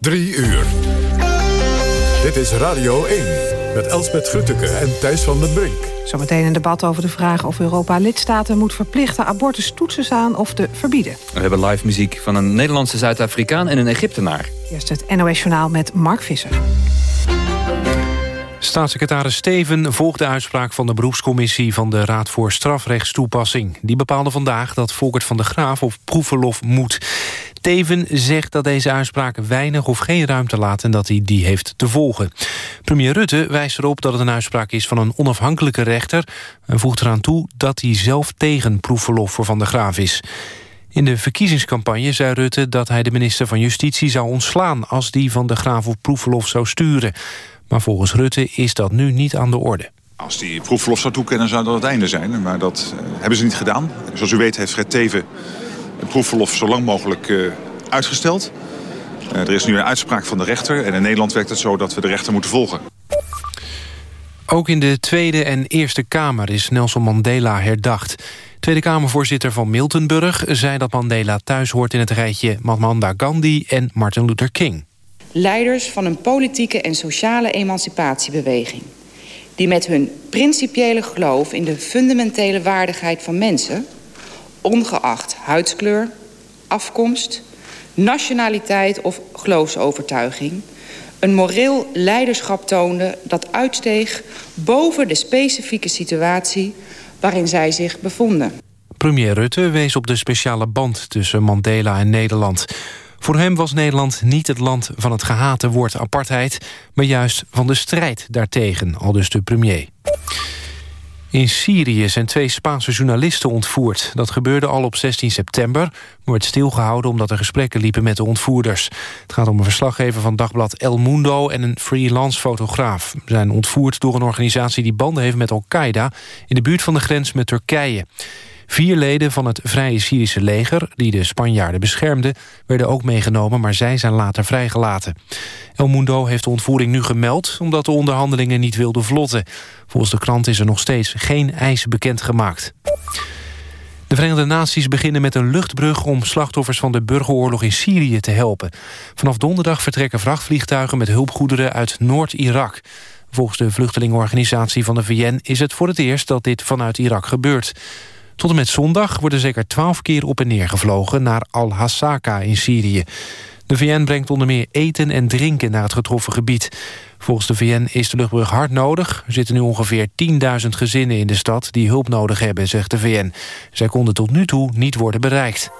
Drie uur. Dit is Radio 1 met Elsbeth Grutteke en Thijs van den Brink. Zometeen een debat over de vraag of Europa lidstaten moet verplichten abortus toetsen aan of te verbieden. We hebben live muziek van een Nederlandse Zuid-Afrikaan en een Egyptenaar. Eerst het NOS Journaal met Mark Visser. Staatssecretaris Steven volgt de uitspraak van de beroepscommissie... van de Raad voor Strafrechtstoepassing. Die bepaalde vandaag dat Volkert van der Graaf op proefverlof moet. Teven zegt dat deze uitspraak weinig of geen ruimte laat... en dat hij die heeft te volgen. Premier Rutte wijst erop dat het een uitspraak is van een onafhankelijke rechter... en voegt eraan toe dat hij zelf tegen proefverlof voor Van der Graaf is. In de verkiezingscampagne zei Rutte dat hij de minister van Justitie zou ontslaan... als die Van der Graaf op proefverlof zou sturen. Maar volgens Rutte is dat nu niet aan de orde. Als die proefverlof zou toekennen zou dat het einde zijn. Maar dat uh, hebben ze niet gedaan. Zoals u weet heeft Fred Teven het proefverlof zo lang mogelijk uh, uitgesteld. Uh, er is nu een uitspraak van de rechter. En in Nederland werkt het zo dat we de rechter moeten volgen. Ook in de Tweede en Eerste Kamer is Nelson Mandela herdacht. Tweede Kamervoorzitter van Miltenburg zei dat Mandela thuis hoort in het rijtje Mahatma Gandhi en Martin Luther King leiders van een politieke en sociale emancipatiebeweging... die met hun principiële geloof in de fundamentele waardigheid van mensen... ongeacht huidskleur, afkomst, nationaliteit of geloofsovertuiging... een moreel leiderschap toonde dat uitsteeg boven de specifieke situatie... waarin zij zich bevonden. Premier Rutte wees op de speciale band tussen Mandela en Nederland... Voor hem was Nederland niet het land van het gehate woord apartheid... maar juist van de strijd daartegen, al dus de premier. In Syrië zijn twee Spaanse journalisten ontvoerd. Dat gebeurde al op 16 september, maar werd stilgehouden... omdat er gesprekken liepen met de ontvoerders. Het gaat om een verslaggever van dagblad El Mundo... en een freelance fotograaf. Ze zijn ontvoerd door een organisatie die banden heeft met Al-Qaeda... in de buurt van de grens met Turkije. Vier leden van het Vrije Syrische leger, die de Spanjaarden beschermden... werden ook meegenomen, maar zij zijn later vrijgelaten. El Mundo heeft de ontvoering nu gemeld... omdat de onderhandelingen niet wilden vlotten. Volgens de krant is er nog steeds geen eis bekendgemaakt. De Verenigde Naties beginnen met een luchtbrug... om slachtoffers van de burgeroorlog in Syrië te helpen. Vanaf donderdag vertrekken vrachtvliegtuigen met hulpgoederen uit Noord-Irak. Volgens de vluchtelingenorganisatie van de VN is het voor het eerst dat dit vanuit Irak gebeurt. Tot en met zondag worden zeker twaalf keer op en neer gevlogen... naar Al-Hasaka in Syrië. De VN brengt onder meer eten en drinken naar het getroffen gebied. Volgens de VN is de luchtbrug hard nodig. Er zitten nu ongeveer 10.000 gezinnen in de stad die hulp nodig hebben, zegt de VN. Zij konden tot nu toe niet worden bereikt.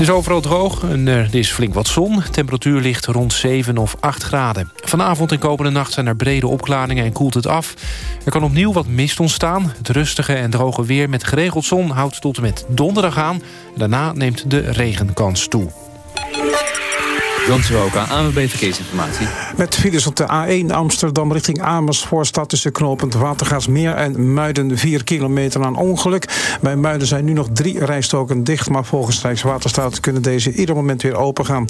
Het is overal droog en er is flink wat zon. Temperatuur ligt rond 7 of 8 graden. Vanavond en komende nacht zijn er brede opklaringen en koelt het af. Er kan opnieuw wat mist ontstaan. Het rustige en droge weer met geregeld zon houdt tot en met donderdag aan. Daarna neemt de regenkans toe. Jan Seroka, ANWB Verkeersinformatie. Met files op de A1 Amsterdam richting Amersfoort... staat tussen knooppunt Watergaasmeer en Muiden 4 kilometer aan ongeluk. Bij Muiden zijn nu nog drie rijstoken dicht... maar volgens Rijkswaterstaat kunnen deze ieder moment weer open gaan.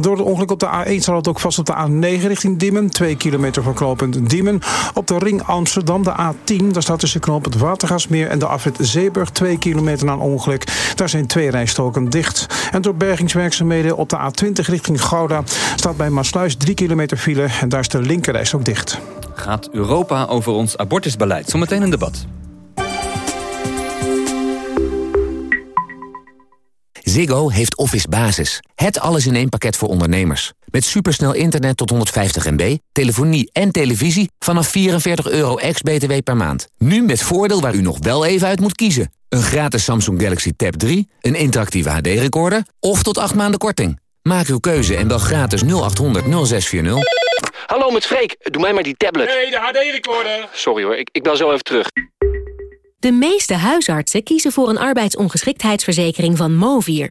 Door de ongeluk op de A1 zal het ook vast op de A9 richting Diemen. 2 kilometer van knooppunt Diemen. Op de ring Amsterdam, de A10, daar staat tussen knooppunt Watergaasmeer... en de afrit Zeeburg 2 kilometer aan ongeluk. Daar zijn twee rijstoken dicht. En door bergingswerkzaamheden op de A20 richting Gouda... staat bij Maasluis 3 kilometer file en daar is de linkerreis ook dicht. Gaat Europa over ons abortusbeleid? Zometeen een debat. Ziggo heeft Office Basis. Het alles in één pakket voor ondernemers. Met supersnel internet tot 150 MB, telefonie en televisie... vanaf 44 euro ex-BTW per maand. Nu met voordeel waar u nog wel even uit moet kiezen. Een gratis Samsung Galaxy Tab 3, een interactieve HD-recorder... of tot 8 maanden korting. Maak uw keuze en bel gratis 0800 0640. Hallo, met Freek. Doe mij maar die tablet. Nee, de HD-recorder. Sorry hoor, ik, ik bel zo even terug. De meeste huisartsen kiezen voor een arbeidsongeschiktheidsverzekering van Movier.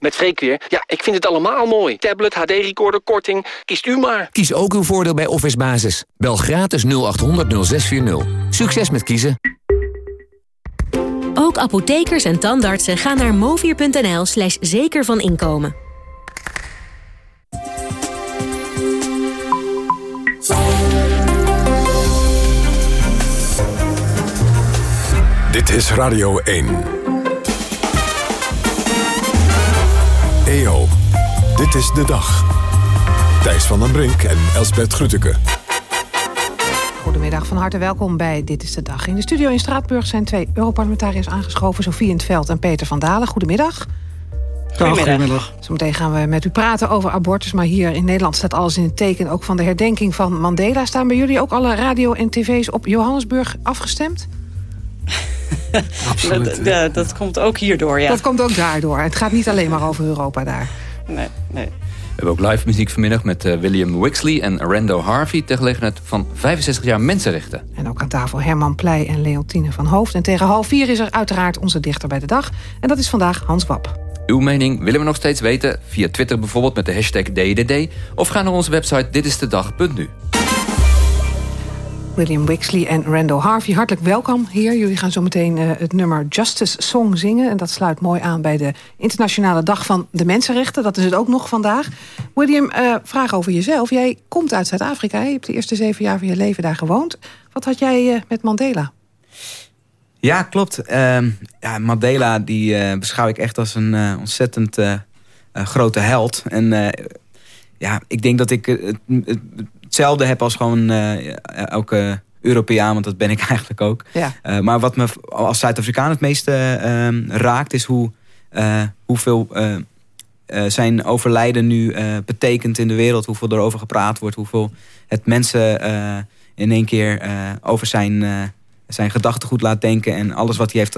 Met Freek weer. Ja, ik vind het allemaal mooi. Tablet, HD-recorder, korting. Kiest u maar. Kies ook uw voordeel bij Office Basis. Bel gratis 0800 0640. Succes met kiezen. Ook apothekers en tandartsen gaan naar movier.nl slash zeker van inkomen. Dit is Radio 1. EO, dit is de dag. Thijs van den Brink en Elsbert Grütke. Goedemiddag, van harte welkom bij Dit is de Dag. In de studio in Straatburg zijn twee Europarlementariërs aangeschoven... Sofie in het Veld en Peter van Dalen. Goedemiddag. Goedemiddag. Zometeen gaan we met u praten over abortus... maar hier in Nederland staat alles in het teken... ook van de herdenking van Mandela. Staan bij jullie ook alle radio en tv's op Johannesburg afgestemd? dat, dat, dat, komt ook hierdoor, ja. Dat komt ook daardoor. Het gaat niet alleen maar over Europa daar. Nee, nee. We hebben ook live muziek vanmiddag met uh, William Wixley en Rando Harvey... ter gelegenheid van 65 jaar mensenrechten. En ook aan tafel Herman Pleij en Leontine van Hoofd. En tegen half vier is er uiteraard onze dichter bij de dag. En dat is vandaag Hans Wap. Uw mening willen we nog steeds weten. Via Twitter bijvoorbeeld met de hashtag DDD. Of ga naar onze website ditistedag.nu. William Wixley en Randall Harvey. Hartelijk welkom hier. Jullie gaan zo meteen uh, het nummer Justice Song zingen. En dat sluit mooi aan bij de Internationale Dag van de Mensenrechten. Dat is het ook nog vandaag. William, uh, vraag over jezelf. Jij komt uit Zuid-Afrika. Je hebt de eerste zeven jaar van je leven daar gewoond. Wat had jij uh, met Mandela? Ja, klopt. ja, Mandela die beschouw ik echt als een ontzettend grote held. En ja, ik denk dat ik het hetzelfde heb als gewoon uh, elke Europeaan, want dat ben ik eigenlijk ook. Ja. Uh, maar wat me als Zuid-Afrikaan het meeste uh, raakt, is hoe, hoeveel zijn overlijden nu betekent in de wereld. Hoeveel er over gepraat wordt, hoeveel het mensen in één keer over zijn, zijn gedachtegoed laat denken. En alles wat hij heeft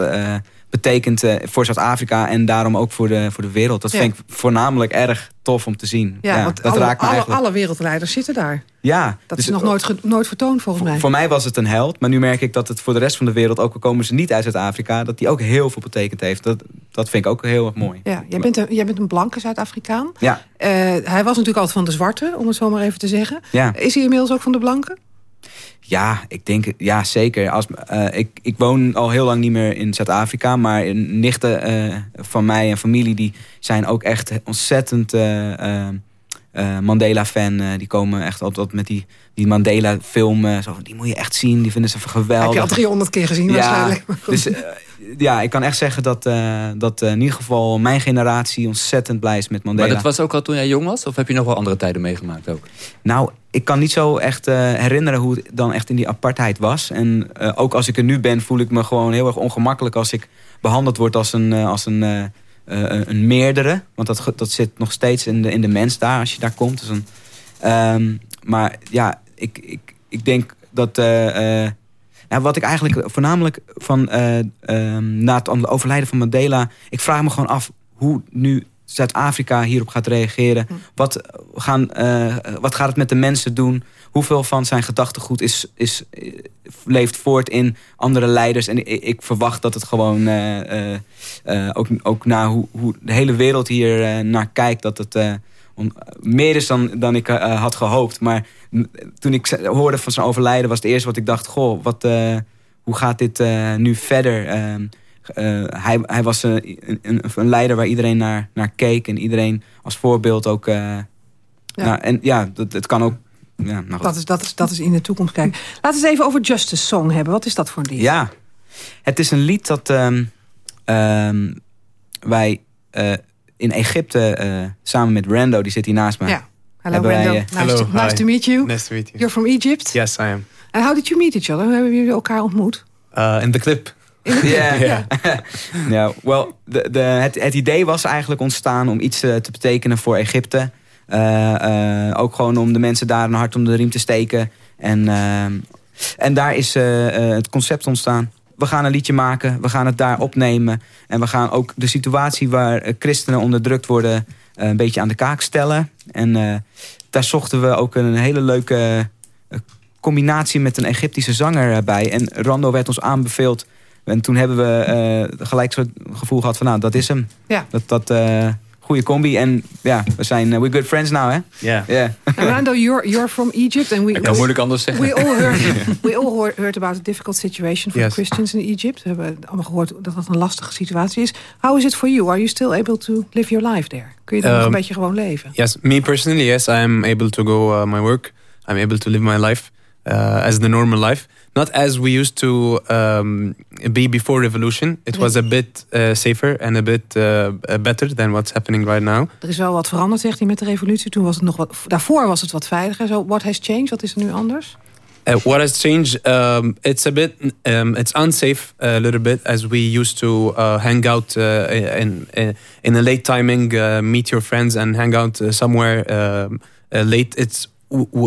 betekent voor Zuid-Afrika en daarom ook voor de, voor de wereld. Dat vind ik voornamelijk erg tof om te zien. Ja, ja want dat alle, raakt me alle, alle, wereldleiders zitten daar. Ja. Dat dus, is nog nooit, nooit vertoond volgens mij. Voor mij was het een held, maar nu merk ik dat het voor de rest van de wereld... ook al komen ze niet uit Zuid-Afrika, dat die ook heel veel betekend heeft. Dat, dat vind ik ook heel erg mooi. Ja, jij, bent een, jij bent een blanke Zuid-Afrikaan. Ja. Uh, hij was natuurlijk altijd van de zwarte, om het zo maar even te zeggen. Ja. Is hij inmiddels ook van de blanken? Ja, ik denk, ja zeker. Als, uh, ik, ik woon al heel lang niet meer in Zuid-Afrika... maar nichten uh, van mij en familie die zijn ook echt ontzettend... Uh, Mandela-fan. die komen echt altijd met die, die Mandela-film. zo, die moet je echt zien. Die vinden ze geweldig. Heb je al 300 keer gezien ja, waarschijnlijk. Dus ja, ik kan echt zeggen dat, uh, dat uh, in ieder geval mijn generatie ontzettend blij is met Mandela. Maar dat was ook al toen jij jong was? Of heb je nog wel andere tijden meegemaakt ook? Nou, ik kan niet zo echt uh, herinneren hoe het dan echt in die apartheid was. En ook als ik er nu ben, voel ik me gewoon heel erg ongemakkelijk... als ik behandeld word als een, als een, een meerdere. Want dat, dat zit nog steeds in de, in de mens daar, als je daar komt. Dus um, maar ja, ik, ik, ik denk dat... Wat ik eigenlijk voornamelijk van uh, na het overlijden van Mandela... ik vraag me gewoon af hoe nu Zuid-Afrika hierop gaat reageren. Hm. Wat, gaan, uh, wat gaat het met de mensen doen? Hoeveel van zijn gedachtegoed is, is, leeft voort in andere leiders? En ik, ik verwacht dat het gewoon, ook, ook naar hoe, hoe de hele wereld hier naar kijkt... dat het meer is dan, dan ik had gehoopt. Maar toen ik hoorde van zijn overlijden was het eerste wat ik dacht... goh, wat, hoe gaat dit uh, nu verder? Uh, hij, hij was een, een, een, leider waar iedereen naar, naar keek... en iedereen als voorbeeld ook... ja. Nou, en ja, dat, het kan ook... Ja, nou dat, is, dat, is, dat is in de toekomst kijken. Laten we het even over Justice Song hebben. Wat is dat voor een lied? Ja, het is een lied dat um, um, wij in Egypte... samen met Rando, die zit hier naast me... Ja. Hello, Brando. Nice, Hello, to, nice to meet you. Nice to meet you. You're from Egypt? Yes, I am. And how did you meet each other? Hoe hebben jullie elkaar ontmoet? Uh, in the clip. Ja, ja. ja well, de, de, het, het idee was eigenlijk ontstaan om iets uh, te betekenen voor Egypte. Uh, uh, ook gewoon om de mensen daar een hart om de riem te steken. En, en daar is het concept ontstaan. We gaan een liedje maken, we gaan het daar opnemen. En we gaan ook de situatie waar christenen onderdrukt worden... een beetje aan de kaak stellen. En daar zochten we ook een hele leuke combinatie met een Egyptische zanger bij. En Rando werd ons aanbeveeld. En toen hebben we uh, gelijk zo'n gevoel gehad van nou, dat is hem. Ja. Dat, dat goede combi. En ja, we zijn we're good friends now, hè? Ja. Yeah. Rando, you're, you're from Egypt. And we, Ik kan moeilijk anders zeggen. We all heard, we all heard about a difficult situation for Yes. Christians in Egypt. We hebben allemaal gehoord dat dat een lastige situatie is. How is it for you? Are you still able to live your life there? Kun je daar nog een Um, beetje gewoon leven? Yes, me personally, yes, I am able to go uh, my work. I'm able to live my life uh, as the normal life. Not as we used to um, be before revolution. It was a bit uh, safer and a bit uh, better than what's happening right now. Er is wel wat veranderd, zegt hij, met de revolutie. Toen was het nog wat, daarvoor was het wat veiliger. So, what has changed? Wat is er nu anders? Uh, what has changed? Um, it's a bit, um, it's unsafe a little bit as we used to uh, hang out uh, in in a late timing, uh, meet your friends and hang out uh, somewhere um, uh, late. It's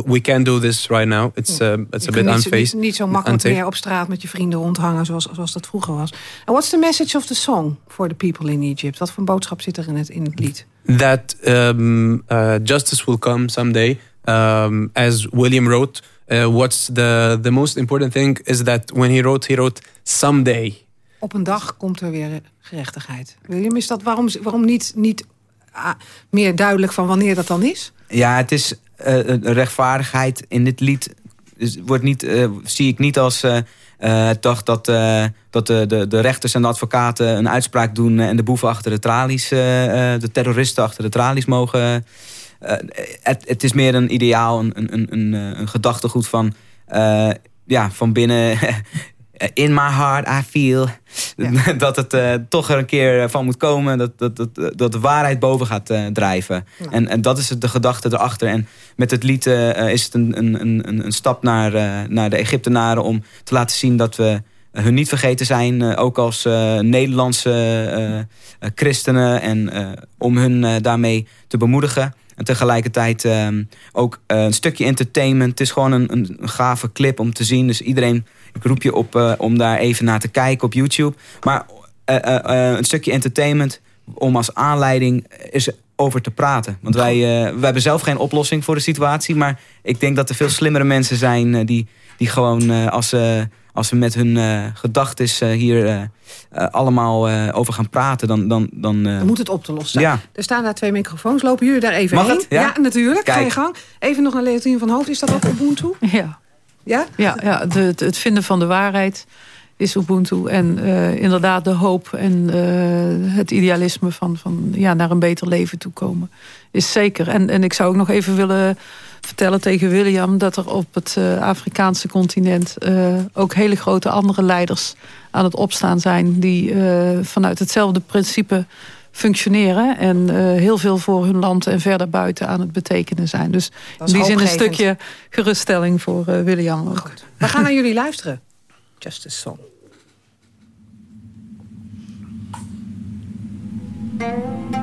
we can't do this right now. It's uh, it's a bit niet, zo- unsafe. niet, niet zo makkelijk meer op straat met je vrienden rondhangen zoals, zoals dat vroeger was. And what's the message of the song for the people in Egypt? Wat voor een boodschap zit er in het, in het lied? that um, uh, justice will come someday. Um, as William wrote, uh, what's the the most important thing is that when he wrote, he wrote someday. Op een dag komt er weer gerechtigheid. William, is dat waarom, waarom niet, niet ah, meer duidelijk van wanneer dat dan is? Ja, het is rechtvaardigheid in dit lied. Wordt niet, eh, zie ik niet als eh, eh, toch dat, eh, dat de, de, de rechters en de advocaten een uitspraak doen en de boeven achter de tralies, eh, eh, de terroristen achter de tralies mogen. eh, het, het is meer een ideaal, een, een, een, een, eh, gedachtegoed van, eh, ja, van binnen. In my heart I feel dat het eh, toch er een keer van moet komen. Dat, dat, dat, dat de waarheid boven gaat eh, drijven. En, en dat is het, de gedachte erachter. En met het lied eh, is het een, een, een, een stap naar, eh, naar de Egyptenaren... om te laten zien dat we hun niet vergeten zijn. eh, ook als eh, Nederlandse eh, eh, christenen. En eh, om hun eh, daarmee te bemoedigen. En tegelijkertijd eh, ook eh, een stukje entertainment. Het is gewoon een, een gave clip om te zien. Dus iedereen, ik roep je op eh, om daar even naar te kijken op YouTube. Maar eh, eh, eh, een stukje entertainment om als aanleiding is over te praten. Want wij, eh, wij hebben zelf geen oplossing voor de situatie. Maar ik denk dat er veel slimmere mensen zijn die, die gewoon eh, als ze... als ze met hun eh gedachten hier allemaal eh, over gaan praten, dan... dan, dan eh, Dan moet het op te lossen. Ja. Er staan daar twee microfoons. Lopen jullie daar even Mag heen? het? Ja? natuurlijk. Ga je Kijk. gang. Even nog naar Leontien van Hoofd. Is dat ook Ubuntu? Ja. Ja? Ja, ja het- het vinden van de waarheid is Ubuntu. En eh, inderdaad de hoop en eh, het idealisme van, van ja, naar een beter leven toe komen. Is zeker. En, en ik zou ook nog even willen vertellen tegen William... dat er op het eh, Afrikaanse continent ook hele grote andere leiders aan het opstaan zijn... die vanuit hetzelfde principe functioneren... en eh, heel veel voor hun land en verder buiten aan het betekenen zijn. Dus in die zin een stukje geruststelling voor eh, William ook. We gaan naar jullie luisteren. Justice Song. So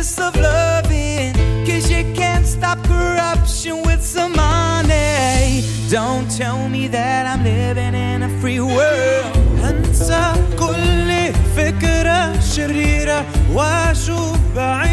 selfishness of loving. Cause you can't stop corruption with some money. Don't tell me that I'm living in a free world. هنسى كل فكرة شريرة واشوف بعيني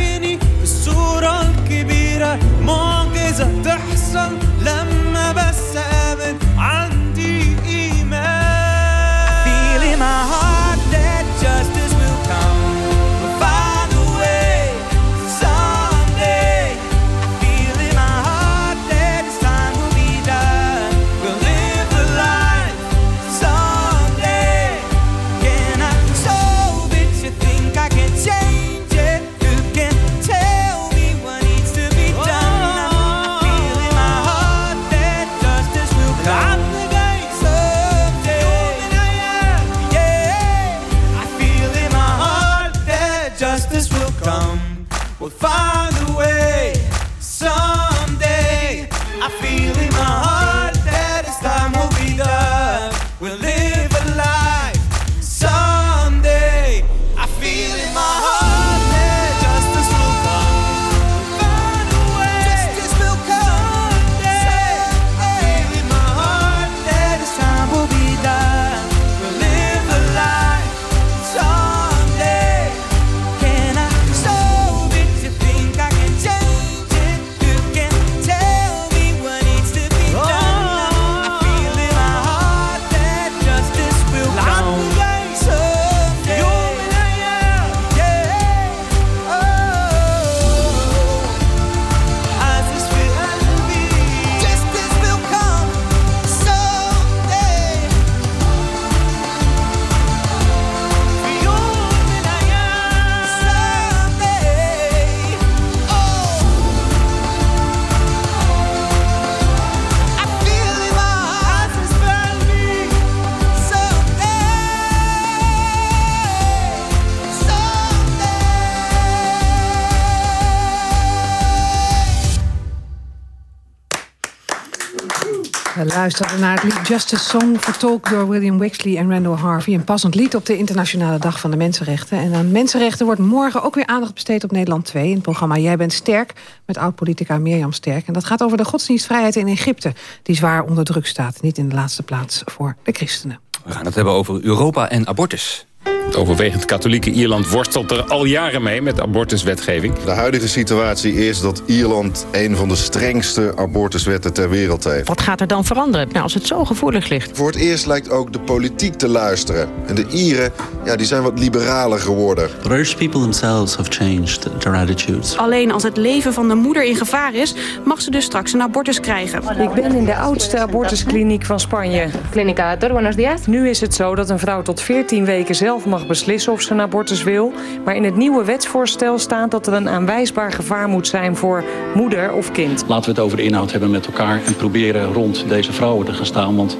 Justice Song... vertolkt door William Wixley en Randall Harvey. Een passend lied op de Internationale Dag van de Mensenrechten. En aan mensenrechten wordt morgen ook weer aandacht besteed op Nederland 2... in het programma Jij bent sterk, met oud-politica Mirjam Sterk. En dat gaat over de godsdienstvrijheid in Egypte... die zwaar onder druk staat, niet in de laatste plaats voor de christenen. We gaan het hebben over Europa en abortus. Het overwegend katholieke Ierland worstelt er al jaren mee met abortuswetgeving. De huidige situatie is dat Ierland een van de strengste abortuswetten ter wereld heeft. Wat gaat er dan veranderen nou, als het zo gevoelig ligt? Voor het eerst lijkt ook de politiek te luisteren. En de Ieren ja, die zijn wat liberaler geworden. The Irish people themselves have changed their attitudes. Alleen als het leven van de moeder in gevaar is, mag ze dus straks een abortus krijgen. Ik ben in de oudste abortuskliniek van Spanje. Clinica buenos días. Nu is het zo dat een vrouw tot 14 weken zelf mag beslissen of ze een abortus wil. Maar in het nieuwe wetsvoorstel staat dat er een aanwijsbaar gevaar moet zijn voor moeder of kind. Laten we het over de inhoud hebben met elkaar en proberen rond deze vrouwen te gaan staan. Want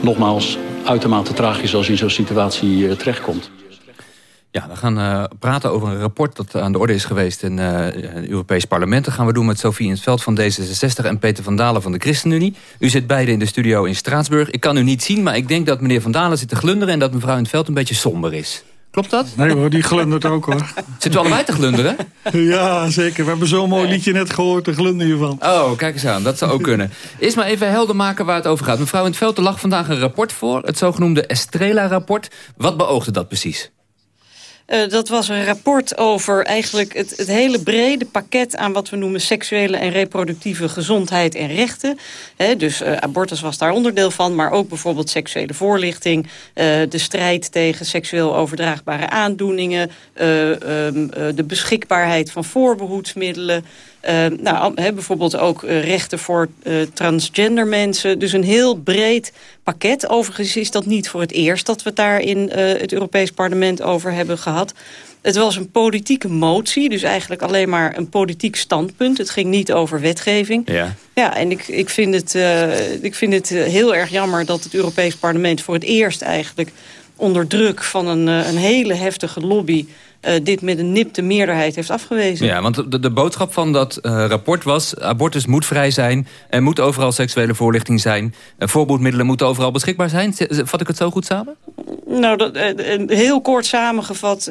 nogmaals, uitermate tragisch als je in zo'n situatie uh, terechtkomt. Ja, we gaan uh, praten over een rapport dat aan de orde is geweest in uh, het Europees Parlement. Dat gaan we doen met Sofie in het Veld van D66 en Peter van Dalen van de ChristenUnie. U zit beide in de studio in Straatsburg. Ik kan u niet zien, maar ik denk dat meneer van Dalen zit te glunderen... en dat mevrouw in het Veld een beetje somber is. Klopt dat? Nee hoor, die glundert ook hoor. Zit u allebei te glunderen? ja, zeker. We hebben zo'n mooi liedje net gehoord, de glunder hiervan. Oh, kijk eens aan. Dat zou ook kunnen. Eerst maar even helder maken waar het over gaat. Mevrouw in het Veld, er lag vandaag een rapport voor. Het zogenoemde Estrela-rapport. Wat beoogde dat precies? Uh, dat was een rapport over eigenlijk het, het, hele brede pakket aan wat we noemen seksuele en reproductieve gezondheid en rechten. Dus uh, abortus was daar onderdeel van, maar ook bijvoorbeeld seksuele voorlichting, uh, de strijd tegen seksueel overdraagbare aandoeningen, um, de beschikbaarheid van voorbehoedsmiddelen. Uh, nou, he, bijvoorbeeld ook uh, rechten voor uh, transgender mensen. Dus een heel breed pakket. Overigens is dat niet voor het eerst dat we het daar in het Europees Parlement over hebben gehad. Het was een politieke motie, dus eigenlijk alleen maar een politiek standpunt. Het ging niet over wetgeving. Ja, ja en ik, ik vind het, ik vind het heel erg jammer dat het Europees Parlement voor het eerst eigenlijk onder druk van een, een hele heftige lobby uh, dit met een nipte meerderheid heeft afgewezen. Ja, want de, de boodschap van dat uh, rapport was... abortus moet vrij zijn, er moet overal seksuele voorlichting zijn... Uh, voorboedmiddelen moeten overal beschikbaar zijn. Vat ik het zo goed samen? Nou, dat, heel kort samengevat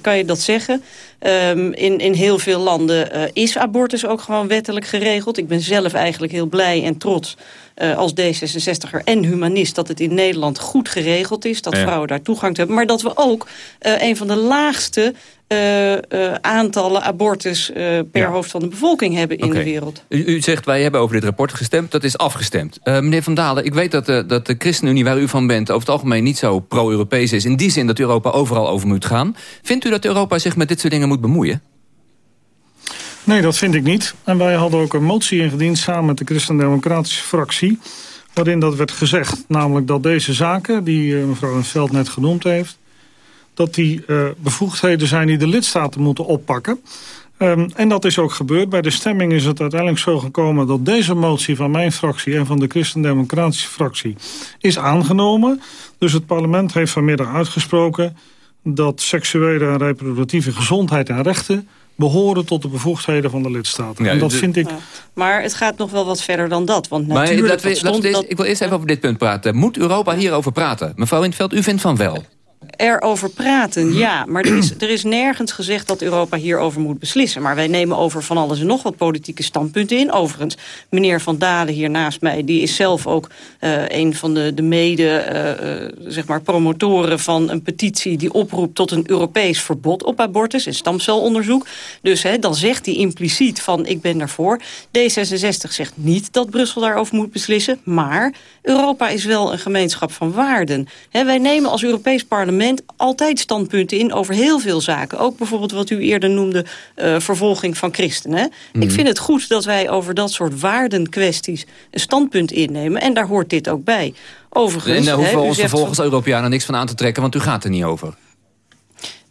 kan je dat zeggen. Um, in, in heel veel landen is abortus ook gewoon wettelijk geregeld. Ik ben zelf eigenlijk heel blij en trots... Uh, als D66er en humanist... dat het in Nederland goed geregeld is. Dat ja. vrouwen daar toegang te hebben. Maar dat we ook uh, een van de laagste uh, uh, aantallen abortus per ja. hoofd van de bevolking hebben in okay. de wereld. U, u, zegt, wij hebben over dit rapport gestemd, dat is afgestemd. meneer Van Dalen, ik weet dat de, dat de ChristenUnie waar u van bent... over het algemeen niet zo pro-Europees is... in die zin dat Europa overal over moet gaan. Vindt u dat Europa zich met dit soort dingen moet bemoeien? Nee, dat vind ik niet. En wij hadden ook een motie ingediend samen met de Christen-Democratische fractie... waarin dat werd gezegd, namelijk dat deze zaken... die mevrouw in Veld net genoemd heeft dat die uh, bevoegdheden zijn die de lidstaten moeten oppakken. Um, en dat is ook gebeurd. Bij de stemming is het uiteindelijk zo gekomen dat deze motie van mijn fractie en van de Christen-Democratische fractie is aangenomen. Dus het parlement heeft vanmiddag uitgesproken dat seksuele en reproductieve gezondheid en rechten behoren tot de bevoegdheden van de lidstaten. Ja, en dat de, vind ik... Ja. Maar het gaat nog wel wat verder dan dat. Want maar natuurlijk... dat we, dat dat... Ik wil eerst even over dit punt praten. Moet Europa hierover praten? Mevrouw Intveld, u vindt van wel erover praten, ja. Maar er is, er is nergens gezegd dat Europa hierover moet beslissen. Maar wij nemen over van alles en nog wat politieke standpunten in. Overigens, meneer Van Dalen hier naast mij... die is zelf ook uh, een van de, de mede uh, zeg maar promotoren van een petitie... die oproept tot een Europees verbod op abortus en stamcelonderzoek. Dus dan zegt hij impliciet van ik ben daarvoor. D66 zegt niet dat Brussel daarover moet beslissen. Maar Europa is wel een gemeenschap van waarden. Wij nemen als Europees parlement altijd standpunten in over heel veel zaken. Ook bijvoorbeeld wat u eerder noemde, uh, vervolging van christenen. Mm. Ik vind het goed dat wij over dat soort waardenkwesties een standpunt innemen. En daar hoort dit ook bij. Overigens, en daar hoeven we ons vervolgens Europeanen niks van aan te trekken, want u gaat er niet over.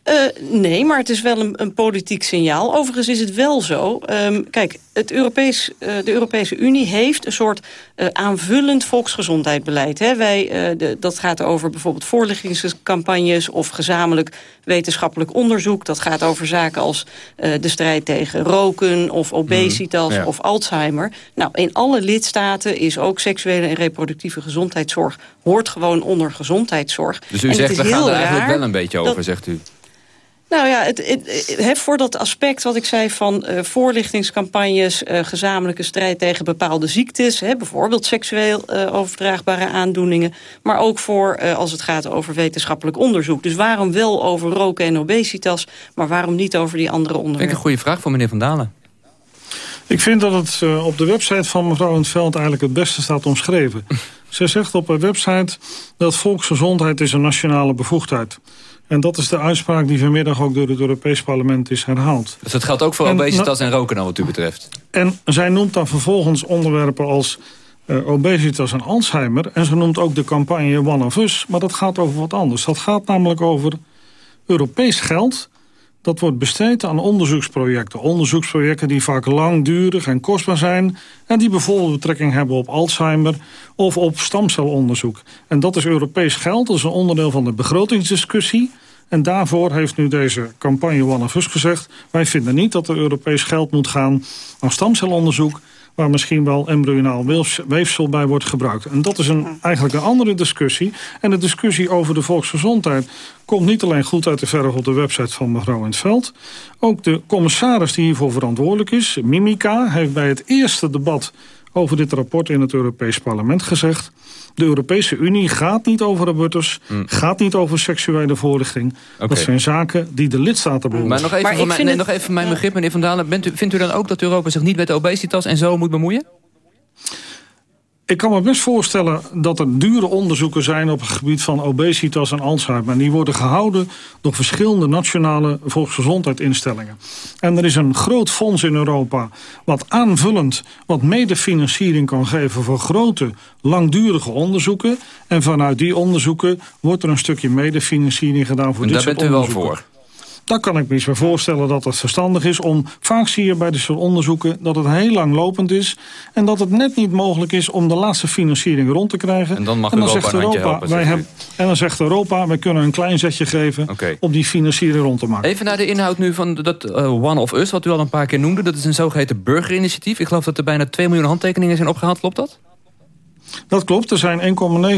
Uh, nee, maar het is wel een, een, politiek signaal. Overigens is het wel zo. Um, kijk, het Europees, uh, de Europese Unie heeft een soort uh, aanvullend volksgezondheidsbeleid. Hè. Wij, de, dat gaat over bijvoorbeeld voorlichtingscampagnes... of gezamenlijk wetenschappelijk onderzoek. Dat gaat over zaken als de strijd tegen roken of obesitas mm, ja. of Alzheimer. Nou, in alle lidstaten is ook seksuele en reproductieve gezondheidszorg... hoort gewoon onder gezondheidszorg. Dus u zegt, we gaan er eigenlijk wel een beetje over, zegt u? Nou ja, het, het, het, voor dat aspect wat ik zei van uh, voorlichtingscampagnes... Uh, gezamenlijke strijd tegen bepaalde ziektes... Hè, bijvoorbeeld seksueel uh, overdraagbare aandoeningen... maar ook voor als het gaat over wetenschappelijk onderzoek. Dus waarom wel over roken en obesitas... maar waarom niet over die andere onderwerpen? Vind ik een goede vraag voor meneer Van Dalen. Ik vind dat het uh, op de website van mevrouw in het Veld eigenlijk het beste staat omschreven. Ze zegt op haar website dat volksgezondheid is een nationale bevoegdheid. En dat is de uitspraak die vanmiddag ook door het Europees Parlement is herhaald. Dus dat geldt ook voor en, obesitas en roken wat u betreft? En zij noemt dan vervolgens onderwerpen als uh, obesitas en Alzheimer. En ze noemt ook de campagne One of Us. Maar dat gaat over wat anders. Dat gaat namelijk over Europees geld dat wordt besteed aan onderzoeksprojecten. Onderzoeksprojecten die vaak langdurig en kostbaar zijn... en die bijvoorbeeld betrekking hebben op Alzheimer of op stamcelonderzoek. En dat is Europees geld, dat is een onderdeel van de begrotingsdiscussie... En daarvoor heeft nu deze campagne One of gezegd... wij vinden niet dat er Europees geld moet gaan aan stamcelonderzoek waar misschien wel embryonaal weefsel bij wordt gebruikt. En dat is een, eigenlijk een andere discussie. En de discussie over de volksgezondheid komt niet alleen goed uit de verf op de website van mevrouw in het veld. Ook de commissaris die hiervoor verantwoordelijk is, Mimica, heeft bij het eerste debat over dit rapport in het Europees Parlement gezegd... de Europese Unie gaat niet over abortus, mm. gaat niet over seksuele voorlichting. Okay. Dat zijn zaken die de lidstaten behoren. Maar nog even, maar van, mijn, nee, nog even van mijn begrip, meneer Van Dalen. Bent u, vindt u dan ook dat Europa zich niet met de obesitas en zo moet bemoeien? Ik kan me best voorstellen dat er dure onderzoeken zijn op het gebied van obesitas en Alzheimer. En die worden gehouden door verschillende nationale volksgezondheidsinstellingen. En er is een groot fonds in Europa wat aanvullend wat medefinanciering kan geven voor grote langdurige onderzoeken. En vanuit die onderzoeken wordt er een stukje medefinanciering gedaan voor en dit soort onderzoeken. Daar bent u wel voor? Daar kan ik me eens voorstellen dat het verstandig is om... vaak zie je bij de soort onderzoeken dat het heel lang lopend is... en dat het net niet mogelijk is om de laatste financiering rond te krijgen. En dan mag en dan Europa, zegt Europa helpen, wij hebben, En dan zegt Europa, wij kunnen een klein zetje geven... Okay. om die financiering rond te maken. Even naar de inhoud nu van dat uh, One of Us, wat u al een paar keer noemde. Dat is een zogeheten burgerinitiatief. Ik geloof dat er bijna 2 miljoen handtekeningen zijn opgehaald, klopt dat? Dat klopt, er zijn 1,9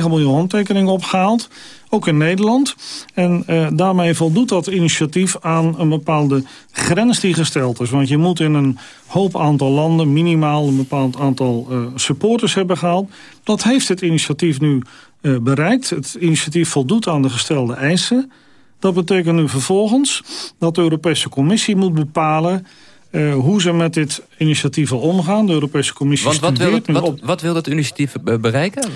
miljoen handtekeningen opgehaald, ook in Nederland. En uh, daarmee voldoet dat initiatief aan een bepaalde grens die gesteld is. Want je moet in een hoop aantal landen minimaal een bepaald aantal uh, supporters hebben gehaald. Dat heeft het initiatief nu uh, bereikt. Het initiatief voldoet aan de gestelde eisen. Dat betekent nu vervolgens dat de Europese Commissie moet bepalen uh, hoe ze met dit initiatief wil omgaan. De Europese Commissie Want wat wil, het, wat, wat wil dat initiatief bereiken?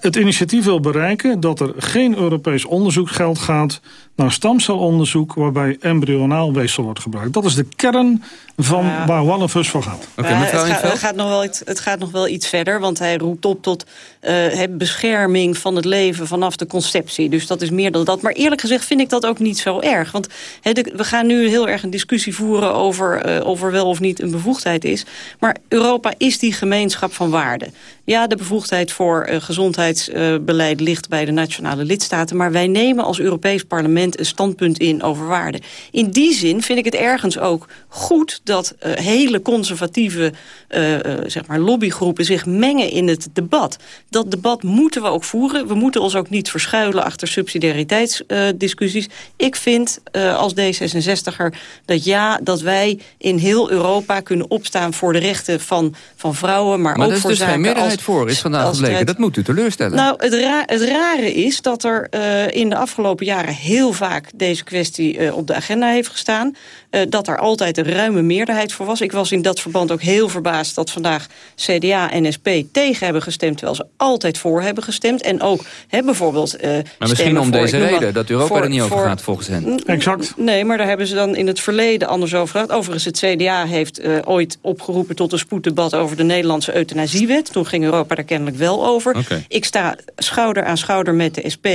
Het initiatief wil bereiken dat er geen Europees onderzoeksgeld gaat naar stamcelonderzoek waarbij embryonaal weefsel wordt gebruikt. Dat is de kern van ja. waar One of Us voor gaat. Okay, ja, het, gaat, het, gaat nog wel iets, het gaat nog wel iets verder, want hij roept op tot uh, bescherming van het leven vanaf de conceptie. Dus dat is meer dan dat. Maar eerlijk gezegd vind ik dat ook niet zo erg. Want he, de, we gaan nu heel erg een discussie voeren over uh, of er wel of niet een bevoegdheid is. Maar Europa is die gemeenschap van waarden. Ja, de bevoegdheid voor uh, gezondheidsbeleid ligt bij de nationale lidstaten. Maar wij nemen als Europees parlement een standpunt in over waarden. In die zin vind ik het ergens ook goed dat uh, hele conservatieve uh, uh, zeg maar lobbygroepen zich mengen in het debat. Dat debat moeten we ook voeren. We moeten ons ook niet verschuilen achter subsidiariteitsdiscussies. ik vind als D66er dat ja, dat wij in heel Europa kunnen opstaan voor de rechten van, van vrouwen, maar, maar ook voor dus zaken geen meerderheid voor is vandaag gebleken. Dat moet u teleurstellen. Nou, het, ra het rare is dat er in de afgelopen jaren heel vaak deze kwestie uh, op de agenda heeft gestaan. Uh, dat er altijd een ruime meerderheid voor was. Ik was in dat verband ook heel verbaasd dat vandaag CDA en SP tegen hebben gestemd... terwijl ze altijd voor hebben gestemd. En ook hè, bijvoorbeeld uh, Maar misschien om deze reden, dat Europa voor, er niet over voor, gaat volgens hen. Exact. Nee, maar daar hebben ze dan in het verleden anders over gehad. Overigens, het CDA heeft ooit opgeroepen tot een spoeddebat... over de Nederlandse euthanasiewet. Toen ging Europa daar kennelijk wel over. Okay. Ik sta schouder aan schouder met de SP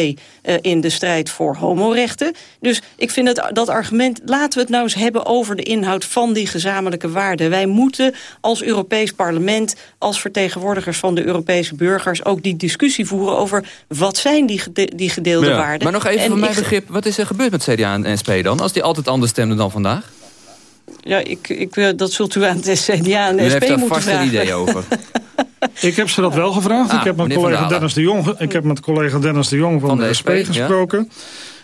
in de strijd voor homorechten mensenrechten. Dus ik vind het, dat argument, laten we het nou eens hebben over de inhoud van die gezamenlijke waarden. Wij moeten als Europees parlement, als vertegenwoordigers van de Europese burgers... ook die discussie voeren over wat zijn die, die gedeelde Ja. waarden. Maar nog even En van mijn ik- begrip, wat is er gebeurd met CDA en SP dan? Als die altijd anders stemden dan vandaag? Ja, ik, ik, eh, dat zult u aan het CDA en de U SP heeft daar moeten vast vragen. een idee over. Ik heb ze dat wel gevraagd. Ah, ik heb met collega. Dennis de Jong, ik heb met collega Dennis de Jong van, Van de, de SP, SP, ja.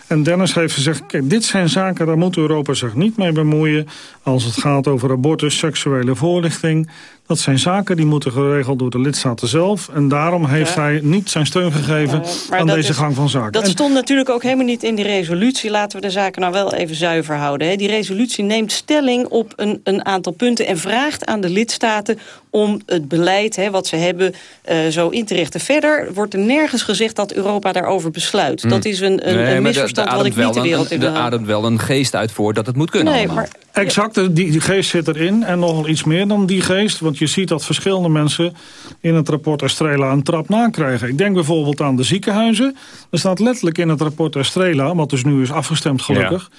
En Dennis heeft gezegd, kijk, dit zijn zaken, daar moet Europa zich niet mee bemoeien. Als het gaat over abortus, seksuele voorlichting. Dat zijn zaken die moeten geregeld door de lidstaten zelf. En daarom heeft Ja. hij niet zijn steun gegeven Maar aan deze is- gang van zaken. Dat En- stond natuurlijk ook helemaal niet in die resolutie. Laten we de zaken nou wel even zuiver houden. Hè. Die resolutie neemt stelling op een, een aantal punten... en vraagt aan de lidstaten om het beleid hè, wat ze hebben eh, zo in te richten. Verder wordt er nergens gezegd dat Europa daarover besluit. Hm. Dat is een, een, Nee, een maar misverstand er wat ik niet de wel wereld in Er halen. ademt wel een geest uit voor dat het moet kunnen Nee, allemaal. maar Exact, die, die geest zit erin en nogal iets meer dan die geest. Want je ziet dat verschillende mensen in het rapport Estrela een trap nakrijgen. Ik denk bijvoorbeeld aan de ziekenhuizen. Er staat letterlijk in het rapport Estrela, wat dus nu is afgestemd gelukkig...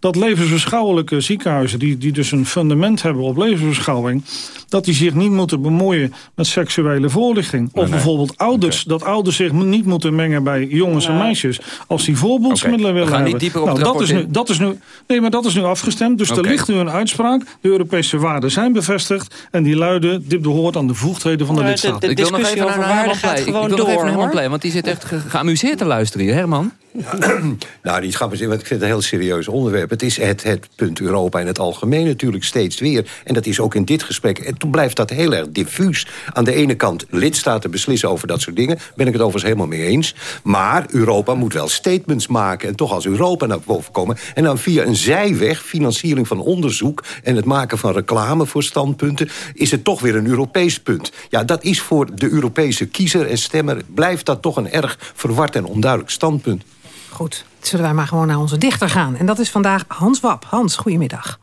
dat levensbeschouwelijke ziekenhuizen, die, die dus een fundament hebben op levensbeschouwing... dat die zich niet moeten bemoeien met seksuele voorlichting. Of nee. bijvoorbeeld ouders, dat ouders zich niet moeten mengen bij jongens en meisjes... als die voorbeeldsmiddelen willen gaan niet hebben. dieper op nou, dat is, nu, dat is nu, nee, maar dat is nu afgestemd. Dus er ligt nu een uitspraak. De Europese waarden zijn bevestigd. En die luiden, dit behoort aan de bevoegdheden van de de ik wil nog discussie even naar over Herman waarde gaat Pleij. Ik gewoon wil nog even naar Herman. Pleij, want die zit echt ge- geamuseerd te luisteren hier. Herman? Nou, niet grappig, want ik vind het een heel serieus onderwerp. Het is het, het punt Europa in het algemeen natuurlijk steeds weer. En dat is ook in dit gesprek. En toen blijft dat heel erg diffuus. Aan de ene kant lidstaten beslissen over dat soort dingen. Ben ik het overigens helemaal mee eens. Maar Europa moet wel statements maken. En toch als Europa naar boven komen. En dan via een zijweg, financiering van onderzoek... en het maken van reclame voor standpunten... is het toch weer een Europees punt. Ja, dat is voor de Europese kiezer en stemmer... blijft dat toch een erg verward en onduidelijk standpunt. Goed, zullen wij maar gewoon naar onze dichter gaan. En dat is vandaag Hans Wap. Hans, goedemiddag.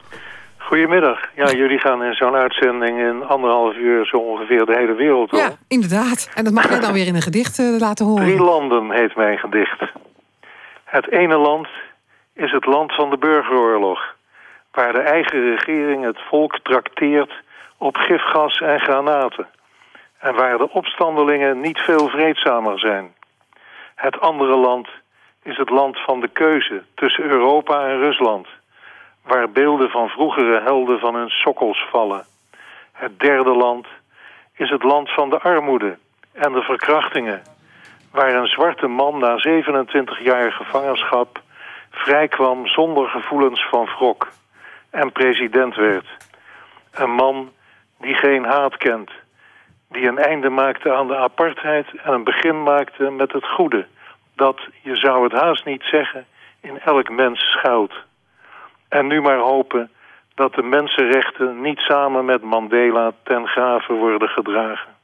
Goedemiddag. Ja, jullie gaan in zo'n uitzending in anderhalf uur zo ongeveer de hele wereld door. Ja, inderdaad. En dat mag jij dan weer in een gedicht eh, laten horen. Drie landen heet mijn gedicht. Het ene land is het land van de burgeroorlog. Waar de eigen regering het volk trakteert op gifgas en granaten. En waar de opstandelingen niet veel vreedzamer zijn. Het andere land is het land van de keuze tussen Europa en Rusland. Waar beelden van vroegere helden van hun sokkels vallen. Het derde land is het land van de armoede en de verkrachtingen. Waar een zwarte man na 27 jaar gevangenschap vrijkwam zonder gevoelens van wrok en president werd. Een man die geen haat kent, die een einde maakte aan de apartheid en een begin maakte met het goede, dat, je zou het haast niet zeggen, in elk mens schuilt. En nu maar hopen dat de mensenrechten niet samen met Mandela ten graven worden gedragen.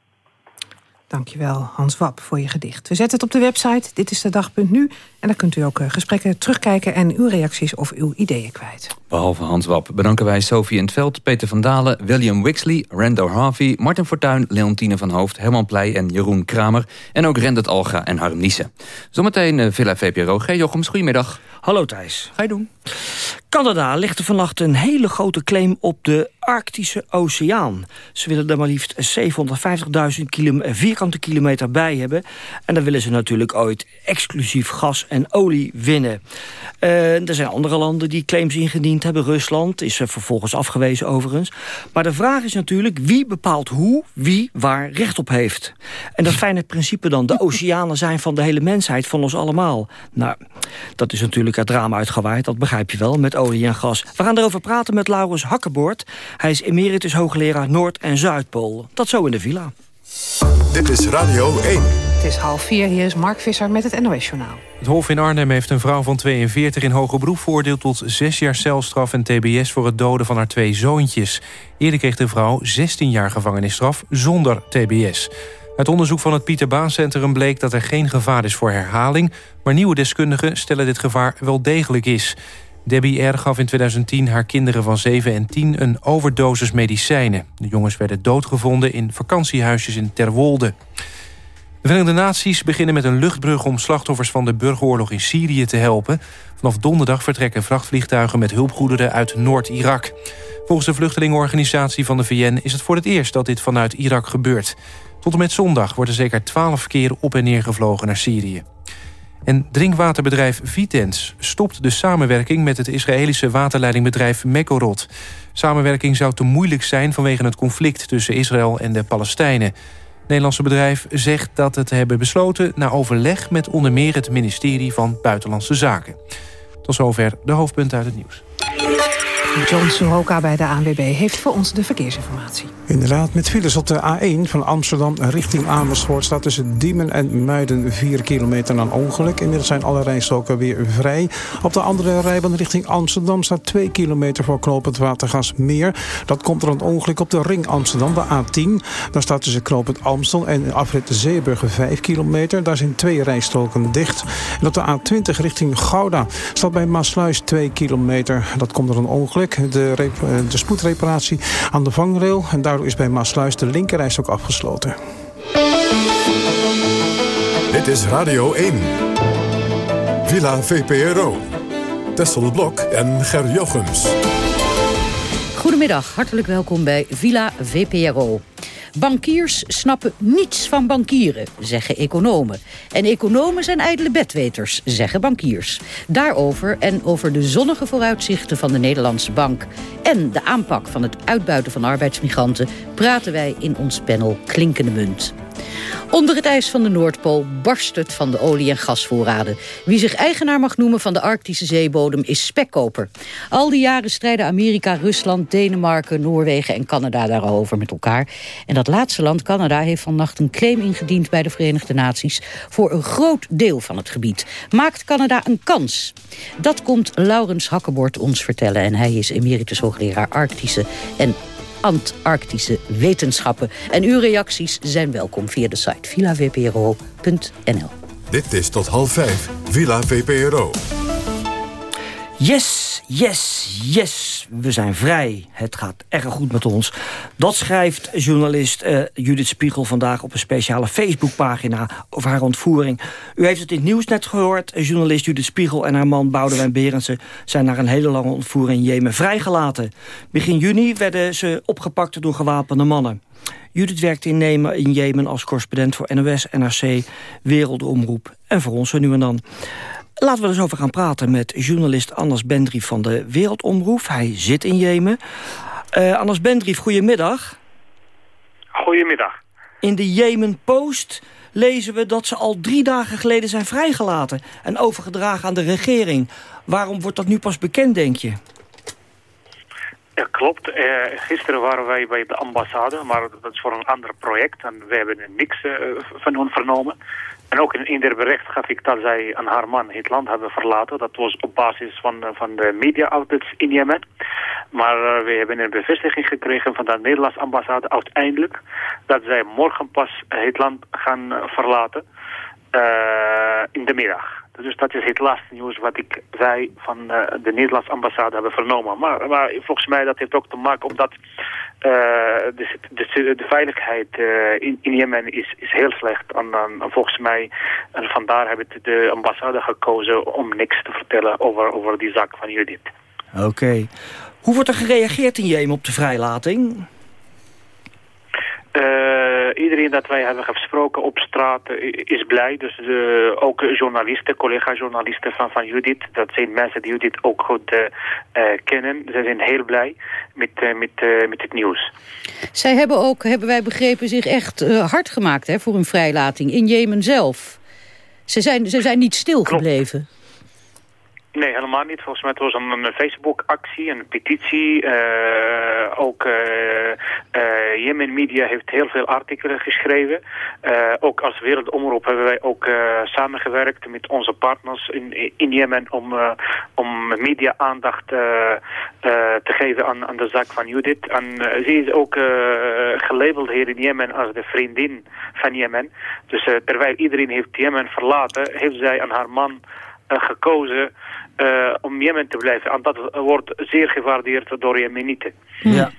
Dankjewel, Hans Wap, voor je gedicht. We zetten het op de website, dit is de dag.nu. En daar kunt u ook eh, gesprekken terugkijken en uw reacties of uw ideeën kwijt. Behalve Hans Wap bedanken wij Sophie in het Veld, Peter van Dalen, William Wixley, Rando Harvey, Martin Fortuyn, Leontine van Hoofd, Herman Pleij en Jeroen Kramer. En ook Rendert Alga en Harm Niesen. Zometeen eh, Villa VPRO. G. Jochems, goedemiddag. Hallo Thijs. Ga je doen? Canada legde vannacht een hele grote claim op de Arctische Oceaan. Ze willen er maar liefst 750.000 kilom- vierkante kilometer bij hebben. En dan willen ze natuurlijk ooit exclusief gas en olie winnen. Eh, er zijn andere landen die claims ingediend hebben. Rusland is er vervolgens afgewezen overigens. Maar de vraag is natuurlijk wie bepaalt hoe, wie waar recht op heeft. En dat fijne principe dan, de oceanen zijn van de hele mensheid, van ons allemaal. Nou, dat is natuurlijk het drama uitgewaaid, dat begrijp je wel, met olie en gas. We gaan erover praten met Laurens Hakkenboord. Hij is emeritus hoogleraar Noord- en Zuidpool. Dat zo in de villa. Dit is Radio 1. Het is half vier, hier is Mark Visser met het NOS-journaal. Het Hof in Arnhem heeft een vrouw van 42 in hoger beroep veroordeeld tot zes jaar celstraf en tbs voor het doden van haar twee zoontjes. Eerder kreeg de vrouw 16 jaar gevangenisstraf zonder tbs. Uit onderzoek van het Pieter Baan Centrum bleek dat er geen gevaar is voor herhaling, maar nieuwe deskundigen stellen dit gevaar wel degelijk is. Debbie R. gaf in 2010 haar kinderen van 7 en 10 een overdosis medicijnen. De jongens werden doodgevonden in vakantiehuisjes in Terwolde. De Verenigde Naties beginnen met een luchtbrug om slachtoffers van de burgeroorlog in Syrië te helpen. Vanaf donderdag vertrekken vrachtvliegtuigen met hulpgoederen uit Noord-Irak. Volgens de vluchtelingenorganisatie van de VN is het voor het eerst dat dit vanuit Irak gebeurt. Tot en met zondag wordt er zeker twaalf keer op en neer gevlogen naar Syrië. En drinkwaterbedrijf Vitens stopt de samenwerking met het Israëlische waterleidingbedrijf Mekorot. Samenwerking zou te moeilijk zijn vanwege het conflict tussen Israël en de Palestijnen. Het Nederlandse bedrijf zegt dat het hebben besloten... na overleg met onder meer het ministerie van Buitenlandse Zaken. Tot zover de hoofdpunten uit het nieuws. John Suhoka bij de ANWB heeft voor ons de verkeersinformatie. Inderdaad, met files op de A1 van Amsterdam richting Amersfoort... staat tussen Diemen en Muiden 4 kilometer een ongeluk. Inmiddels zijn alle rijstroken weer vrij. Op de andere rijbaan richting Amsterdam staat 2 kilometer voor knooppunt Watergasmeer. Dat komt door een ongeluk op de ring Amsterdam, de A10. Daar staat tussen knooppunt Amstel en afrit Zeeburger 5 kilometer. Daar zijn twee rijstroken dicht. En op de A20 richting Gouda staat bij Maasluis 2 kilometer. Dat komt door een ongeluk. De, de spoedreparatie aan de vangrail. En daardoor is bij Maasluis de linkerreis ook afgesloten. Dit is Radio 1. Villa VPRO. Tessel Blok en Ger Jochems. Goedemiddag, hartelijk welkom bij Villa VPRO. Bankiers snappen niets van bankieren, zeggen economen. En economen zijn ijdele bedweters, zeggen bankiers. Daarover en over de zonnige vooruitzichten van de Nederlandse bank... en de aanpak van het uitbuiten van arbeidsmigranten... praten wij in ons panel Klinkende Munt. Onder het ijs van de Noordpool barst het van de olie- en gasvoorraden. Wie zich eigenaar mag noemen van de Arctische zeebodem is spekkoper. Al die jaren strijden Amerika, Rusland, Denemarken, Noorwegen en Canada daarover met elkaar. En dat laatste land, Canada, heeft vannacht een claim ingediend bij de Verenigde Naties voor een groot deel van het gebied. Maakt Canada een kans? Dat komt Laurens Hakkebord ons vertellen en hij is emeritus hoogleraar Arctische en Antarctische wetenschappen. En uw reacties zijn welkom via de site villavpro.nl. Dit is tot half vijf, Villa VPRO. Yes, yes, yes, we zijn vrij. Het gaat erg goed met ons. Dat schrijft journalist uh, Judith Spiegel vandaag op een speciale Facebookpagina over haar ontvoering. U heeft het in het nieuws net gehoord. Journalist Judith Spiegel en haar man Boudewijn Berendsen zijn naar een hele lange ontvoering in Jemen vrijgelaten. Begin juni werden ze opgepakt door gewapende mannen. Judith werkt in, Nemen, in Jemen als correspondent voor NOS, NRC, Wereldomroep en voor ons nu en dan. Laten we er eens over gaan praten met journalist Anders Bendrief van de Wereldomroep. Hij zit in Jemen. Uh, Anders Bendrief, goedemiddag. Goedemiddag. In de Jemen Post lezen we dat ze al drie dagen geleden zijn vrijgelaten... en overgedragen aan de regering. Waarom wordt dat nu pas bekend, denk je? Ja, klopt. Uh, gisteren waren wij bij de ambassade, maar dat is voor een ander project. En we hebben niks uh, van hun vernomen. En ook in, de bericht gaf ik dat zij en haar man het land hebben verlaten. Dat was op basis van, van de media outlets in Jemen. Maar uh, we hebben een bevestiging gekregen van de Nederlandse ambassade uiteindelijk... dat zij morgen pas het land gaan verlaten in de middag. Dus dat is het laatste nieuws wat ik zei van de Nederlandse ambassade hebben vernomen. Maar, maar, volgens mij dat heeft ook te maken omdat uh, de, de, de, veiligheid uh, in, in Jemen is, is heel slecht. En, en volgens mij, en vandaar hebben de ambassade gekozen om niks te vertellen over, over die zaak van Judith. Oké. Hoe wordt er gereageerd in Jemen op de vrijlating? Uh, iedereen dat wij hebben gesproken op straat is blij. Dus de, ook journalisten, collega-journalisten van, van Judith. Dat zijn mensen die Judith ook goed uh, uh, kennen. Ze zijn heel blij met, met, met het nieuws. Zij hebben ook, hebben wij begrepen, zich echt hard gemaakt hè, voor hun vrijlating in Jemen zelf. Ze zijn, ze zijn niet stilgebleven. Nee, helemaal niet. Volgens mij was een, een Facebook-actie, een petitie. Uh, ook uh, Yemen Media heeft heel veel artikelen geschreven. ook als Wereldomroep hebben wij ook samengewerkt met onze partners in, in Jemen... om, om media-aandacht te geven aan, aan de zaak van Judith. En ze is ook gelabeld hier in Jemen als de vriendin van Jemen. Dus terwijl iedereen heeft Jemen verlaten, heeft zij aan haar man gekozen eh, om Jemen te blijven. want dat wordt zeer gewaardeerd door Jemenieten. Hmm. Ja.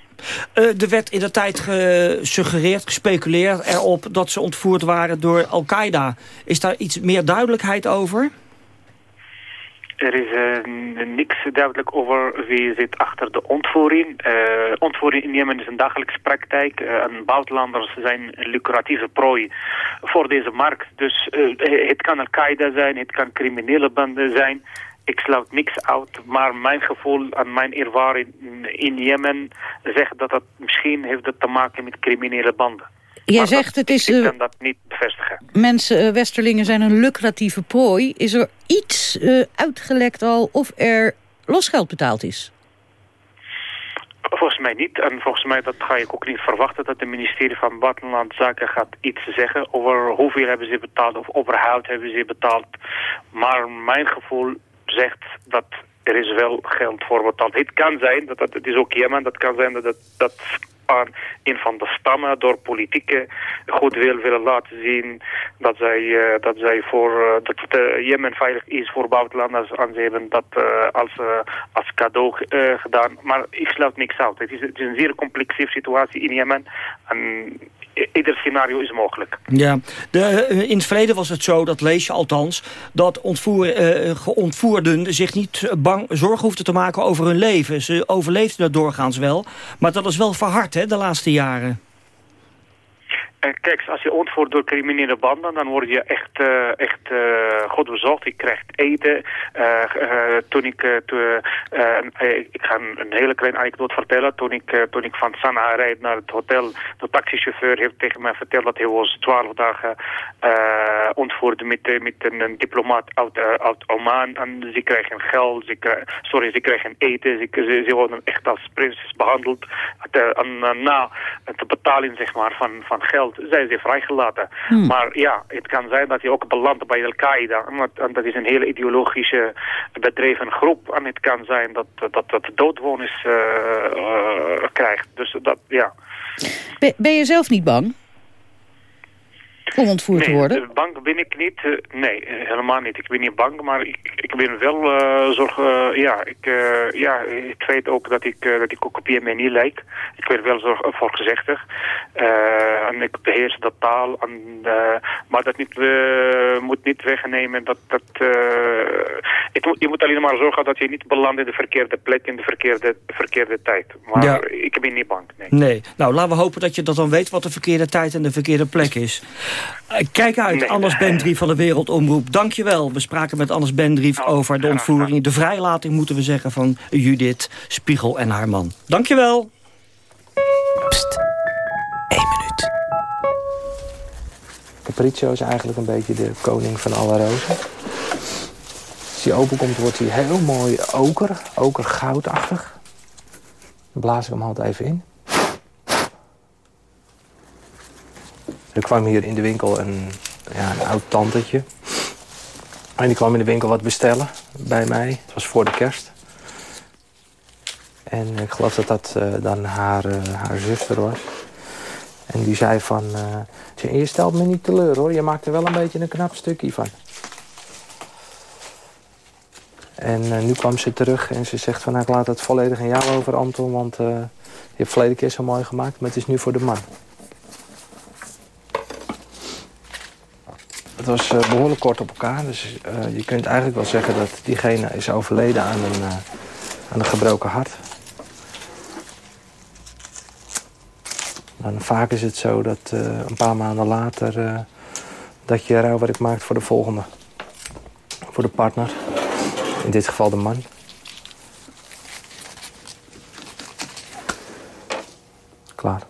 Uh, er werd in de tijd gesuggereerd, gespeculeerd erop dat ze ontvoerd waren door Al-Qaeda. Is daar iets meer duidelijkheid over? Er is eh, niks duidelijk over wie zit achter de ontvoering. Ontvoering in Jemen is een dagelijkse praktijk. Uh, en buitenlanders zijn een lucratieve prooi voor deze markt. Dus het kan Al-Qaeda zijn, het kan criminele banden zijn ik sluit niks uit, maar mijn gevoel en mijn ervaring in Jemen zegt dat dat misschien heeft te maken met criminele banden. Jij zegt het is... Ik eh, kan dat niet bevestigen. Mensen, eh, Westerlingen zijn een lucratieve prooi. Is er iets eh, uitgelekt al of er losgeld betaald is? Volgens mij niet. En volgens mij dat ga ik ook niet verwachten dat het ministerie van Buitenlandse Zaken gaat iets zeggen over hoeveel hebben ze betaald of overhoud hebben ze betaald. Maar mijn gevoel zegt dat er is wel geld voor betaald. Het kan zijn, dat, dat, het is ook Jemen, dat kan zijn dat, dat, een van de stammen door politieke goedwil willen laten zien dat zij, eh, dat zij voor eh, dat uh, Jemen veilig is voor buitenlanders en ze hebben dat als, als cadeau gedaan. Maar ik sluit niks uit. Het is, een zeer complexe situatie in Jemen en ieder scenario is mogelijk. Ja, de, eh, in het verleden was het zo, dat lees je althans... dat ontvoer, eh, geontvoerden zich niet eh, bang, zorgen hoefden te maken over hun leven. Ze overleefden dat doorgaans wel. Maar dat is wel verhard hè, de laatste jaren kijk, als je ontvoert door criminele banden, dan word je echt, eh, echt eh, uh, goed bezocht. Ik krijg eten. Eh, toen ik, ik ga een, hele kleine anekdote vertellen. Toen ik, toen ik van Sanaa rijd naar het hotel, de taxichauffeur heeft tegen mij verteld dat hij was twaalf dagen ontvoerd met, met een, diplomaat uit, uit, Oman. En ze krijgen geld, ze sorry, ze krijgen eten, ze, ze, worden echt als prinses behandeld. Na te betalen zeg maar, van, van geld zijn ze vrijgelaten. Hmm. Maar ja, het kan zijn dat je ook belandt bij Al-Qaeda. Want dat is een hele ideologische bedreven groep. En het kan zijn dat dat, dat doodwoners uh, uh, krijgt. Dus dat, ja. Ben je zelf niet bang? om ontvoerd te worden? bang ben ik niet. Eh, nee, helemaal niet. Ik ben niet bang, maar ik, ik ben wel uh, zorg... Eh, ja, ik, uh, ja, ik weet ook dat ik, dat ik ook op niet lijk. Ik werd wel zorg, voor voorgezichtig. en ik beheers de taal. En, maar dat niet, moet niet wegnemen dat... dat je moet alleen maar zorgen dat je niet belandt in de verkeerde plek... in de verkeerde, verkeerde tijd. Maar ik ben niet bang, nee. Nee. Nou, laten we hopen dat je dat dan weet... wat de verkeerde tijd en de verkeerde plek is. Eh, kijk uit, nee, Anders van de Wereldomroep. Dankjewel. We spraken met Anders Bendrief oh, over de ontvoering... de vrijlating, moeten we zeggen, van Judith Spiegel en haar man. Dankjewel. Pst. Eén minuut. Capriccio is eigenlijk een beetje de koning van alle rozen. Als hij openkomt, wordt hij heel mooi oker. Okergoudachtig. Dan blaas ik hem altijd even in. Er kwam hier in de winkel een, ja, een oud tantetje. En die kwam in de winkel wat bestellen bij mij. Het was voor de kerst. En ik geloof dat dat eh, dan haar, eh, haar zuster was. En die zei van... Eh, je stelt me niet teleur hoor. Je maakt er wel een beetje een knap stukje van. En nu kwam ze terug en ze zegt van... Nou, ik laat het volledig aan jou over Anton. Want je hebt verleden keer zo mooi gemaakt. Maar het is nu voor de man. Het was eh, behoorlijk kort op elkaar. Dus eh, je kunt eigenlijk wel zeggen dat diegene is overleden aan een, eh, aan een gebroken hart. En vaak is het zo dat een paar maanden later... dat je rouwwerk maakt voor de volgende. Voor de partner. In dit geval de man. Klaar.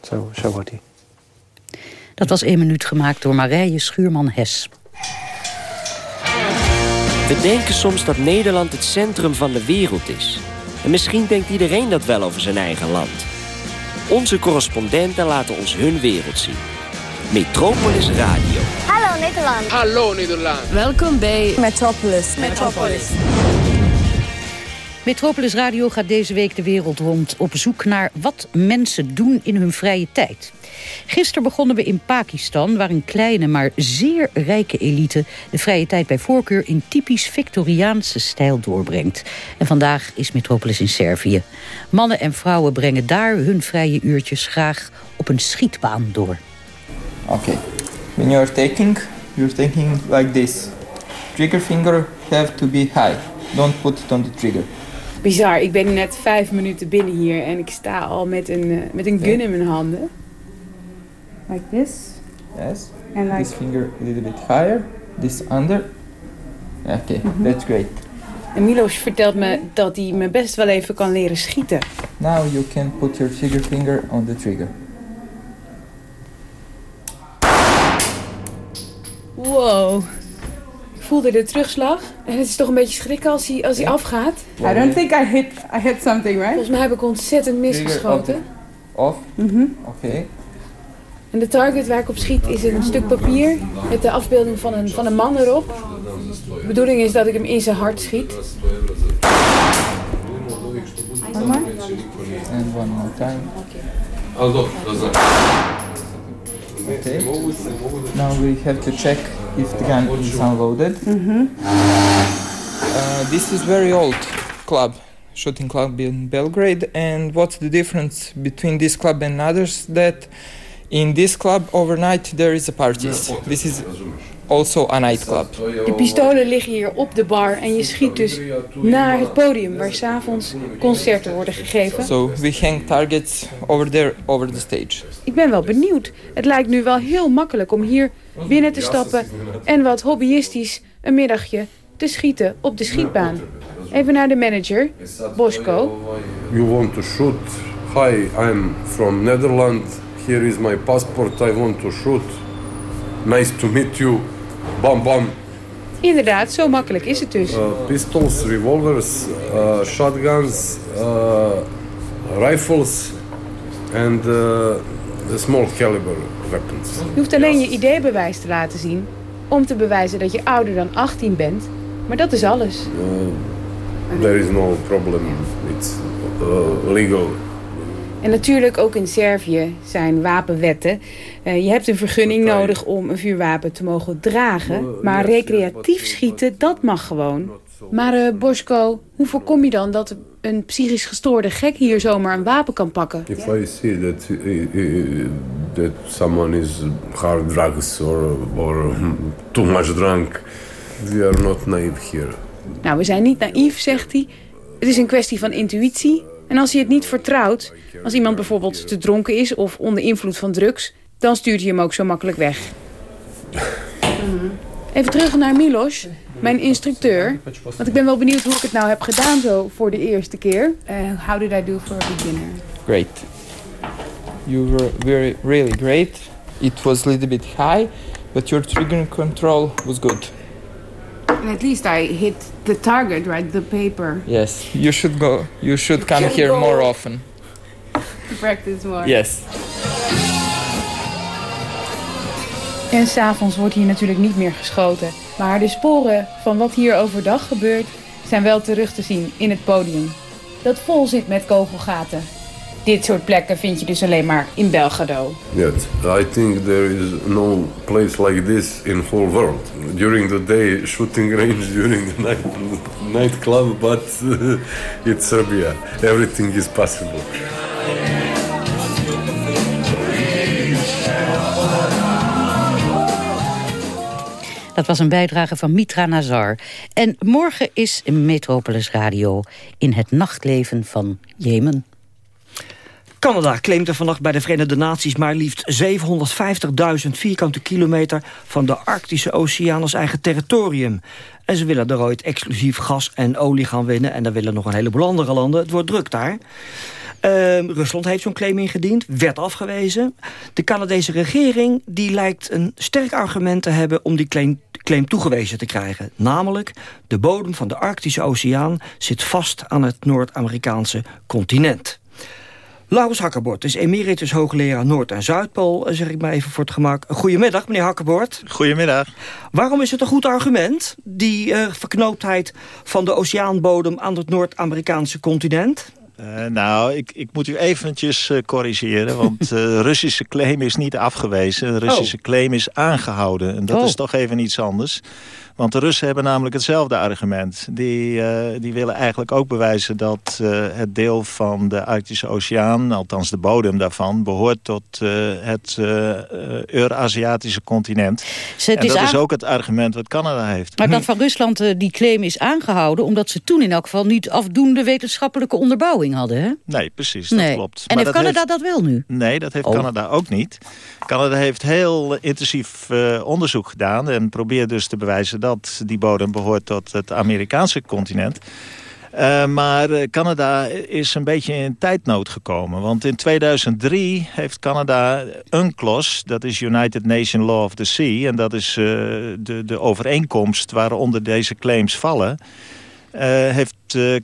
Zo, zo wordt hij. Dat was één minuut gemaakt door Marije Schuurman-Hes. We denken soms dat Nederland het centrum van de wereld is. En misschien denkt iedereen dat wel over zijn eigen land. Onze correspondenten laten ons hun wereld zien. Metropolis Radio. Hallo Nederland. Hallo Nederland. Welkom bij Metropolis. Metropolis. Metropolis. Metropolis Radio gaat deze week de wereld rond op zoek naar wat mensen doen in hun vrije tijd. Gisteren begonnen we in Pakistan, waar een kleine maar zeer rijke elite de vrije tijd bij voorkeur in typisch Victoriaanse stijl doorbrengt. En vandaag is Metropolis in Servië. Mannen en vrouwen brengen daar hun vrije uurtjes graag op een schietbaan door. Okay, when you're taking, you're taking like this. Trigger finger have to be high. Don't put it on the trigger. Bizar, ik ben net vijf minuten binnen hier en ik sta al met een, uh, met een gun in mijn handen. Like this? Yes. And like... This finger a little bit higher. This under. Okay, mm -hmm. that's great. En Milos vertelt me dat hij me best wel even kan leren schieten. Now you can put your trigger finger on the trigger. Voelde de terugslag. En het is toch een beetje schrikken als hij, als hij afgaat. I don't think I hit, I hit something, right? Volgens mij heb ik ontzettend misgeschoten. Off? Mm Oké. En de target waar ik op schiet is een stuk papier met de afbeelding van een, van een man erop. De bedoeling is dat ik hem in zijn hart schiet. One more? And one more time. Okay. Now we have to check if the gun is unloaded. Mm -hmm. uh, this is very old club, shooting club in Belgrade. And what's the difference between this club and others? That in this club overnight there is a parties. This is also a nightclub. De pistolen liggen hier op de bar en je schiet dus naar het podium waar s'avonds concerten worden gegeven. So we hang targets over there, over the stage. Ik ben wel benieuwd. Het lijkt nu wel heel makkelijk om hier binnen te stappen en wat hobbyistisch een middagje te schieten op de schietbaan. Even naar de manager, Bosco. You want to shoot? Hi, I'm from Netherlands. Here is my passport. I want to shoot. Nice to meet you. Bam bam. Inderdaad, zo makkelijk is het dus. Uh, pistols, revolvers, uh, shotguns, uh, rifles and uh, small caliber weapons. Je hoeft alleen je ID-bewijs te laten zien om te bewijzen dat je ouder dan 18 bent. Maar dat is alles. there is no problem. It's legal. En natuurlijk ook in Servië zijn wapenwetten. Uh, je hebt een vergunning nodig om een vuurwapen te mogen dragen. Maar recreatief schieten, dat mag gewoon. Maar uh, Bosko, hoe voorkom je dan dat een psychisch gestoorde gek hier zomaar een wapen kan pakken? If I see that, that someone is hard drugs or, or too much drunk, we are not naive here. Nou, we zijn niet naïef, zegt hij. Het is een kwestie van intuïtie. En als je het niet vertrouwt, als iemand bijvoorbeeld te dronken is of onder invloed van drugs, dan stuurt hij hem ook zo makkelijk weg. Even terug naar Milos, mijn instructeur. Want ik ben wel benieuwd hoe ik het nou heb gedaan zo voor de eerste keer. Uh, how did I do for a beginner? Great. You were very, really great. It was a little bit high, but your trigger control was good. At least I hit the target, right? The paper. Yes, you should go. You should come here go. more often. To practice more. Yes. En s'avonds wordt hier natuurlijk niet meer geschoten. Maar de sporen van wat hier overdag gebeurt... zijn wel terug te zien in het podium. Dat vol zit met kogelgaten. Dit soort plekken vind je dus alleen maar in Belgrado. Yes, I think there is no place like this in whole world. During the day shooting range, during the night nightclub, but uh, it's Serbia. Everything is possible. Dat was een bijdrage van Mitra Nazar. En morgen is Metropolis Radio in het nachtleven van Jemen. Canada claimt er vannacht bij de Verenigde Naties maar liefst 750.000 vierkante kilometer van de Arctische Oceaan als eigen territorium. En ze willen er ooit exclusief gas en olie gaan winnen en dan willen nog een heleboel andere landen. Het wordt druk daar. Uh, Rusland heeft zo'n claim ingediend, werd afgewezen. De Canadese regering die lijkt een sterk argument te hebben om die claim, claim toegewezen te krijgen. Namelijk, de bodem van de Arctische Oceaan zit vast aan het Noord-Amerikaanse continent. Laurens Hakkerbord is emeritus hoogleraar Noord- en Zuidpool, zeg ik maar even voor het gemak. Goedemiddag, meneer Hakkerbord. Goedemiddag. Waarom is het een goed argument, die uh, verknooptheid van de oceaanbodem aan het Noord-Amerikaanse continent? Uh, nou, ik, ik moet u eventjes uh, corrigeren, want de Russische claim is niet afgewezen. De Russische oh. claim is aangehouden. En dat oh. is toch even iets anders. Want de Russen hebben namelijk hetzelfde argument. Die, uh, die willen eigenlijk ook bewijzen dat uh, het deel van de Arctische Oceaan... althans de bodem daarvan, behoort tot uh, het Euraziatische continent. en dat is ook het argument wat Canada heeft. Maar dat van Rusland die claim is aangehouden... omdat ze toen in elk geval niet afdoende wetenschappelijke onderbouwing hadden, hè? Nee, precies, dat klopt. En maar heeft Canada heeft... dat wel nu? Nee, dat heeft oh. Canada ook niet. Canada heeft heel intensief onderzoek gedaan... en probeert dus te bewijzen dat die bodem behoort tot het Amerikaanse continent. Uh, maar Canada is een beetje in tijdnood gekomen. Want in 2003 heeft Canada UNCLOS, dat is United Nations Law of the Sea... en dat is uh, de, de overeenkomst waaronder deze claims vallen... Uh, heeft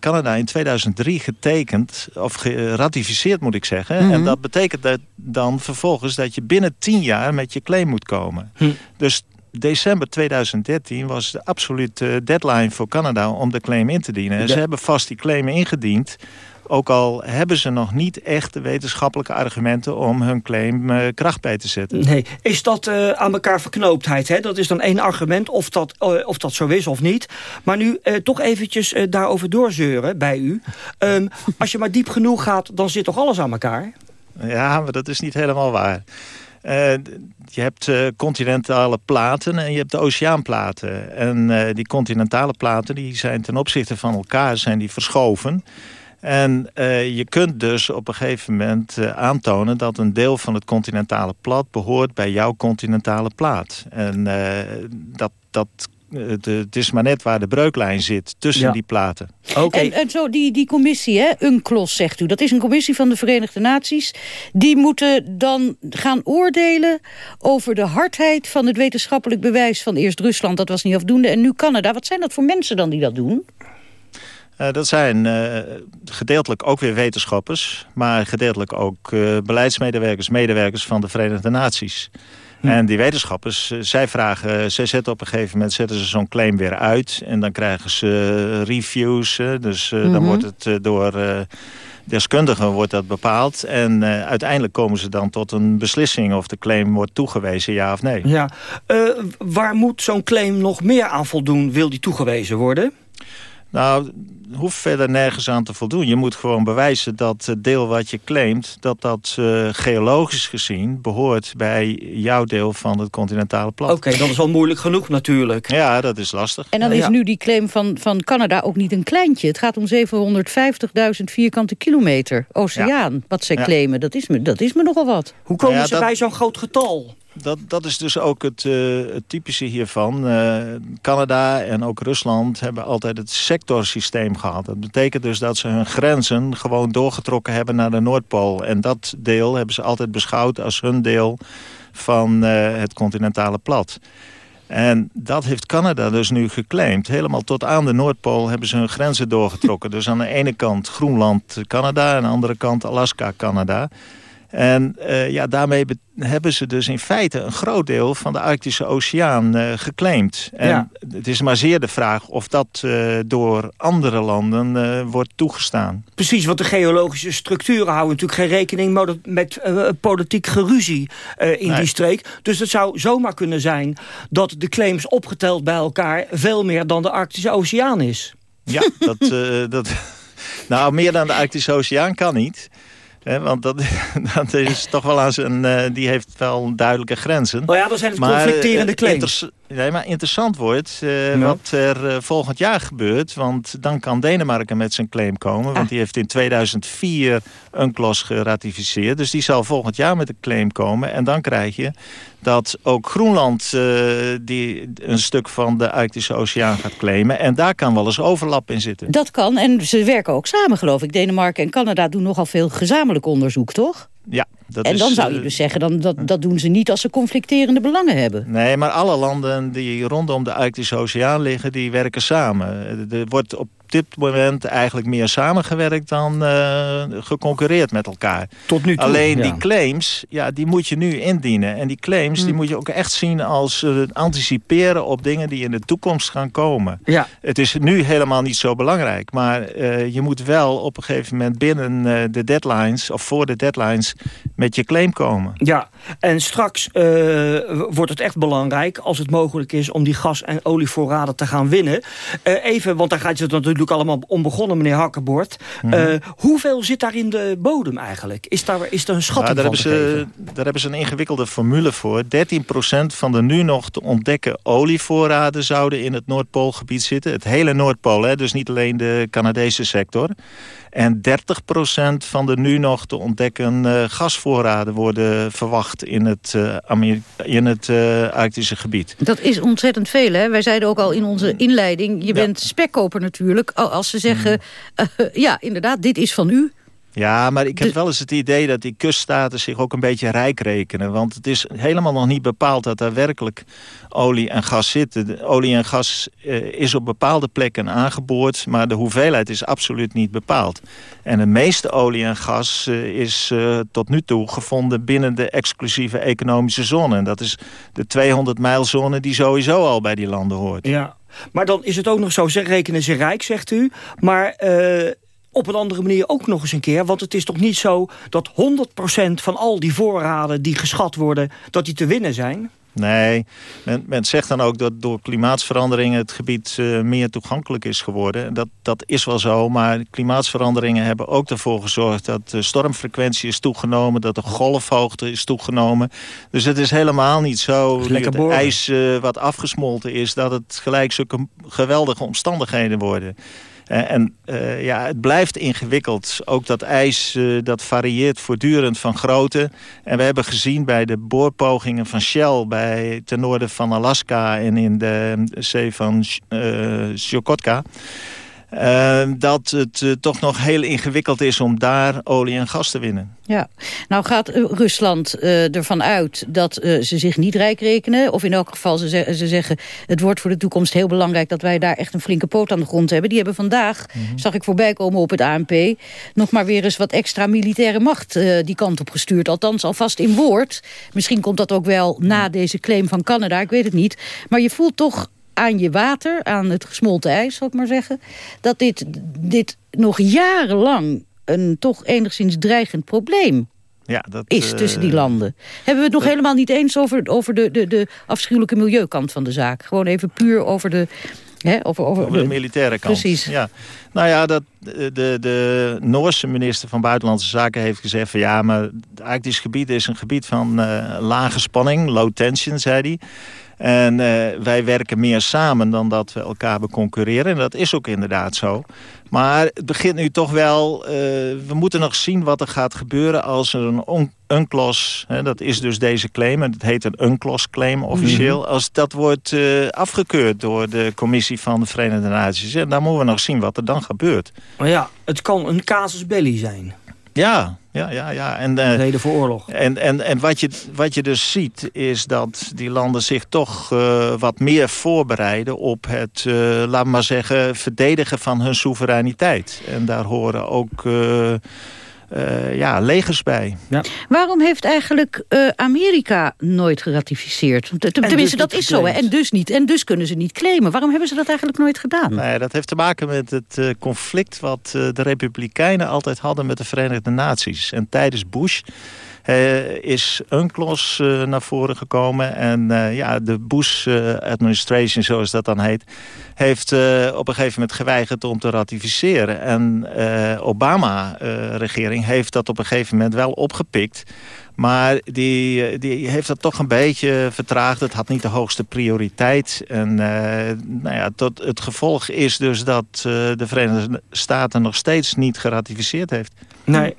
Canada in 2003 getekend, of geratificeerd moet ik zeggen. Mm -hmm. En dat betekent dat dan vervolgens dat je binnen 10 jaar met je claim moet komen. Hm. Dus december 2013 was de absolute deadline voor Canada om de claim in te dienen. En ze hebben vast die claim ingediend. Ook al hebben ze nog niet echt de wetenschappelijke argumenten om hun claim uh, kracht bij te zetten. Nee, is dat uh, aan elkaar verknooptheid? Hè? Dat is dan één argument, of dat, uh, of dat zo is of niet. Maar nu toch eventjes daarover doorzeuren bij u. Um, als je maar diep genoeg gaat, dan zit toch alles aan elkaar? Ja, maar dat is niet helemaal waar. Uh, je hebt uh, continentale platen en je hebt de oceaanplaten. En uh, die continentale platen die zijn ten opzichte van elkaar zijn die verschoven. En je kunt dus op een gegeven moment aantonen dat een deel van het continentale plat behoort bij jouw continentale plaat. En dat, dat het is maar net waar de breuklijn zit tussen ja. die platen. Okay. En, en, zo die, die commissie, hè, UNCLOS zegt u, dat is een commissie van de Verenigde Naties. Die moeten dan gaan oordelen over de hardheid van het wetenschappelijk bewijs van eerst Rusland, dat was niet afdoende, en nu Canada. Wat zijn dat voor mensen dan die dat doen? Uh, dat zijn uh, gedeeltelijk ook weer wetenschappers... maar gedeeltelijk ook uh, beleidsmedewerkers, medewerkers van de Verenigde Naties. Hm. En die wetenschappers, zij vragen, zij zetten op een gegeven moment zetten ze zo'n claim weer uit. En dan krijgen ze reviews. Dus mm -hmm. dan wordt het door deskundigen wordt dat bepaald. En uh, uiteindelijk komen ze dan tot een beslissing of de claim wordt toegewezen, ja of nee. Ja. Uh, waar moet zo'n claim nog meer aan voldoen? Wil die toegewezen worden? Nou, hoeft verder nergens aan te voldoen. Je moet gewoon bewijzen dat het deel wat je claimt... dat dat uh, geologisch gezien behoort bij jouw deel van het continentale plat. Oké, okay, dat is wel moeilijk genoeg natuurlijk. Ja, dat is lastig. En dan is ja. nu die claim van, van Canada ook niet een kleintje. Het gaat om 750.000 vierkante kilometer oceaan. Ja. Wat zij claimen, dat is, me, dat is me nogal wat. Hoe komen ze dat... bij zo'n groot getal? Dat, dat is dus ook het, het typische hiervan. Uh, Canada en ook Rusland hebben altijd het sectorsysteem gehad. Dat betekent dus dat ze hun grenzen gewoon doorgetrokken hebben naar de Noordpool. En dat deel hebben ze altijd beschouwd als hun deel van uh, het continentale plat. En dat heeft Canada dus nu geclaimd. Helemaal tot aan de Noordpool hebben ze hun grenzen doorgetrokken. dus aan de ene kant Groenland, Canada... en aan de andere kant Alaska, Canada... En uh, ja, daarmee hebben ze dus in feite een groot deel van de Arctische Oceaan uh, geclaimd. En ja. het is maar zeer de vraag of dat uh, door andere landen wordt toegestaan. Precies, want de geologische structuren houden natuurlijk geen rekening met politiek geruzie in nee. die streek. Dus het zou zomaar kunnen zijn dat de claims opgeteld bij elkaar veel meer dan de Arctische Oceaan is. Ja, dat, dat, nou meer dan de Arctische Oceaan kan niet. He, want dat, dat is toch wel aan zijn... Uh, die heeft wel duidelijke grenzen. Oh ja, dan zijn het maar, conflicterende claims. Nee, maar interessant wordt uh, ja. wat er uh, volgend jaar gebeurt. Want dan kan Denemarken met zijn claim komen. Want ah. die heeft in 2004 UNCLOS geratificeerd. Dus die zal volgend jaar met een claim komen. En dan krijg je dat ook Groenland uh, die een stuk van de Arctische Oceaan gaat claimen. En daar kan wel eens overlap in zitten. Dat kan. En ze werken ook samen, geloof ik. Denemarken en Canada doen nogal veel gezamenlijk onderzoek, toch? Ja, dat en dan is, zou je dus zeggen, dan, dat, dat doen ze niet als ze conflicterende belangen hebben. Nee, maar alle landen die rondom de Arctische Oceaan liggen, die werken samen. Er wordt op dit moment eigenlijk meer samengewerkt dan uh, geconcurreerd met elkaar. Tot nu toe, Alleen die claims, ja, die moet je nu indienen. En die claims, die mm. moet je ook echt zien als uh, anticiperen op dingen die in de toekomst gaan komen. Ja. Het is nu helemaal niet zo belangrijk. Maar uh, je moet wel op een gegeven moment binnen de deadlines... of voor de deadlines met je claim komen. Ja, en straks wordt het echt belangrijk... als het mogelijk is om die gas- en olievoorraden te gaan winnen. even, want daar gaat het natuurlijk allemaal om begonnen, meneer Hakkenbord. Mm hoeveel zit daar in de bodem eigenlijk? Is daar, is er een schatting ja, daar van hebben ze, Daar hebben ze een ingewikkelde formule voor. 13% van de nu nog te ontdekken olievoorraden zouden in het Noordpoolgebied zitten. Het hele Noordpool, hè, dus niet alleen de Canadese sector. En 30% van de nu nog te ontdekken uh, gasvoorraden worden verwacht in het, uh, in het uh, Arctische gebied. Dat is ontzettend veel. Hè? Wij zeiden ook al in onze inleiding, je bent spekkoper natuurlijk. Als ze zeggen, mm. ja inderdaad, dit is van u. Ja, maar ik heb wel eens het idee dat die kuststaten zich ook een beetje rijk rekenen. Want het is helemaal nog niet bepaald dat daar werkelijk olie en gas zitten. De olie en gas uh, is op bepaalde plekken aangeboord, maar de hoeveelheid is absoluut niet bepaald. En de meeste olie en gas uh, is uh, tot nu toe gevonden binnen de exclusieve economische zone. En dat is de 200 mijlzone die sowieso al bij die landen hoort. Ja, maar dan is het ook nog zo, rekenen ze rijk, zegt u. Maar op een andere manier ook nog eens een keer. Want het is toch niet zo dat 100% van al die voorraden die geschat worden... dat die te winnen zijn? Nee, men, men zegt dan ook dat door klimaatsveranderingen het gebied uh, meer toegankelijk is geworden. Dat, dat is wel zo, maar klimaatsveranderingen hebben ook ervoor gezorgd dat de stormfrequentie is toegenomen, dat de golfhoogte is toegenomen. Dus het is helemaal niet zo, dat het ijs uh, wat afgesmolten is, dat het gelijk zulke geweldige omstandigheden worden. En uh, ja, het blijft ingewikkeld. Ook dat ijs uh, dat varieert voortdurend van grootte. En we hebben gezien bij de boorpogingen van Shell... Bij, ten noorden van Alaska en in de zee van Chukotka... Uh, dat het uh, toch nog heel ingewikkeld is om daar olie en gas te winnen. Ja, nou gaat uh, Rusland ervan uit dat ze zich niet rijk rekenen. Of in elk geval, ze, ze, zeggen, het wordt voor de toekomst heel belangrijk... dat wij daar echt een flinke poot aan de grond hebben. Die hebben vandaag, mm zag ik voorbij komen op het ANP... nog maar weer eens wat extra militaire macht die kant op gestuurd. Althans, alvast in woord. Misschien komt dat ook wel na deze claim van Canada, ik weet het niet. Maar je voelt toch aan je water, aan het gesmolten ijs, zal ik maar zeggen... dat dit, dit nog jarenlang een toch enigszins dreigend probleem ja, dat, is tussen die landen. Hebben we het nog helemaal niet eens over, over de, de, de afschuwelijke milieukant van de zaak? Gewoon even puur over de... Over, over, over de, de, militaire kant. Precies. Ja. Nou ja, dat, de, de Noorse minister van Buitenlandse Zaken heeft gezegd... van ja, maar het Arktisch gebied is een gebied van uh, lage spanning, low tension, zei hij. En uh, wij werken meer samen dan dat we elkaar beconcurreren. En dat is ook inderdaad zo. Maar het begint nu toch wel... Uh, we moeten nog zien wat er gaat gebeuren als er een UNCLOS... Hè, dat is dus deze claim, en het heet een UNCLOS-claim officieel... Mhm. als dat wordt uh, afgekeurd door de Commissie van de Verenigde Naties. En dan moeten we nog zien wat er dan gebeurt. Maar ja, het kan een casus belli zijn. Ja, ja, ja. ja. En, uh, Reden voor oorlog. En, en, en wat, je, wat je dus ziet is dat die landen zich toch uh, wat meer voorbereiden... op het, uh, laat maar zeggen, verdedigen van hun soevereiniteit. En daar horen ook uh, ja, legers bij. Ja. Waarom heeft eigenlijk uh, Amerika nooit geratificeerd? Tenminste, dus dat is zo. Hè? En dus niet. En dus kunnen ze niet claimen. Waarom hebben ze dat eigenlijk nooit gedaan? Nee, dat heeft te maken met het uh, conflict... wat de Republikeinen altijd hadden met de Verenigde Naties. En tijdens Bush is UNCLOS uh, naar voren gekomen. En uh, ja, de Bush-administration, zoals dat dan heet... heeft op een gegeven moment geweigerd om te ratificeren. En Obama-regering heeft dat op een gegeven moment wel opgepikt... Maar die, die heeft dat toch een beetje vertraagd. Het had niet de hoogste prioriteit. En nou ja, tot, het gevolg is dus dat de Verenigde Staten nog steeds niet geratificeerd heeft. Nee.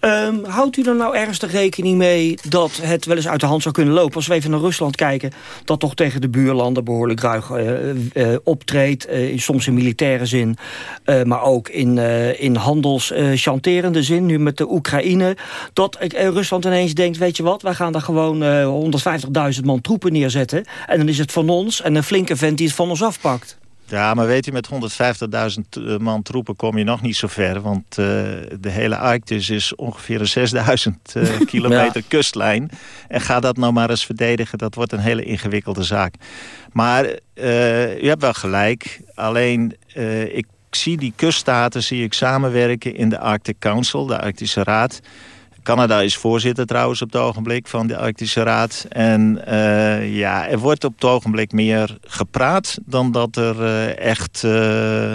Um, houdt u er nou de rekening mee dat het wel eens uit de hand zou kunnen lopen? Als we even naar Rusland kijken, dat toch tegen de buurlanden behoorlijk ruig uh, uh, optreedt. Uh, soms in militaire zin, maar ook in, in handelschanterende zin. Nu met de Oekraïne. Dat Rusland ineens denkt, weet je wat, wij gaan daar gewoon 150.000 man troepen neerzetten. En dan is het van ons en een flinke vent die het van ons afpakt. Ja, maar weet je, met 150.000 eh, man troepen kom je nog niet zo ver. Want uh, de hele Arctis is ongeveer een 6000 uh, kilometer kustlijn. En ga dat nou maar eens verdedigen, dat wordt een hele ingewikkelde zaak. Maar uh, u hebt wel gelijk. Alleen, ik zie die kuststaten zie ik samenwerken in de Arctic Council, de Arctische Raad... Canada is voorzitter trouwens op het ogenblik van de Arctische Raad. En uh, ja, er wordt op het ogenblik meer gepraat dan dat er uh, echt... Uh,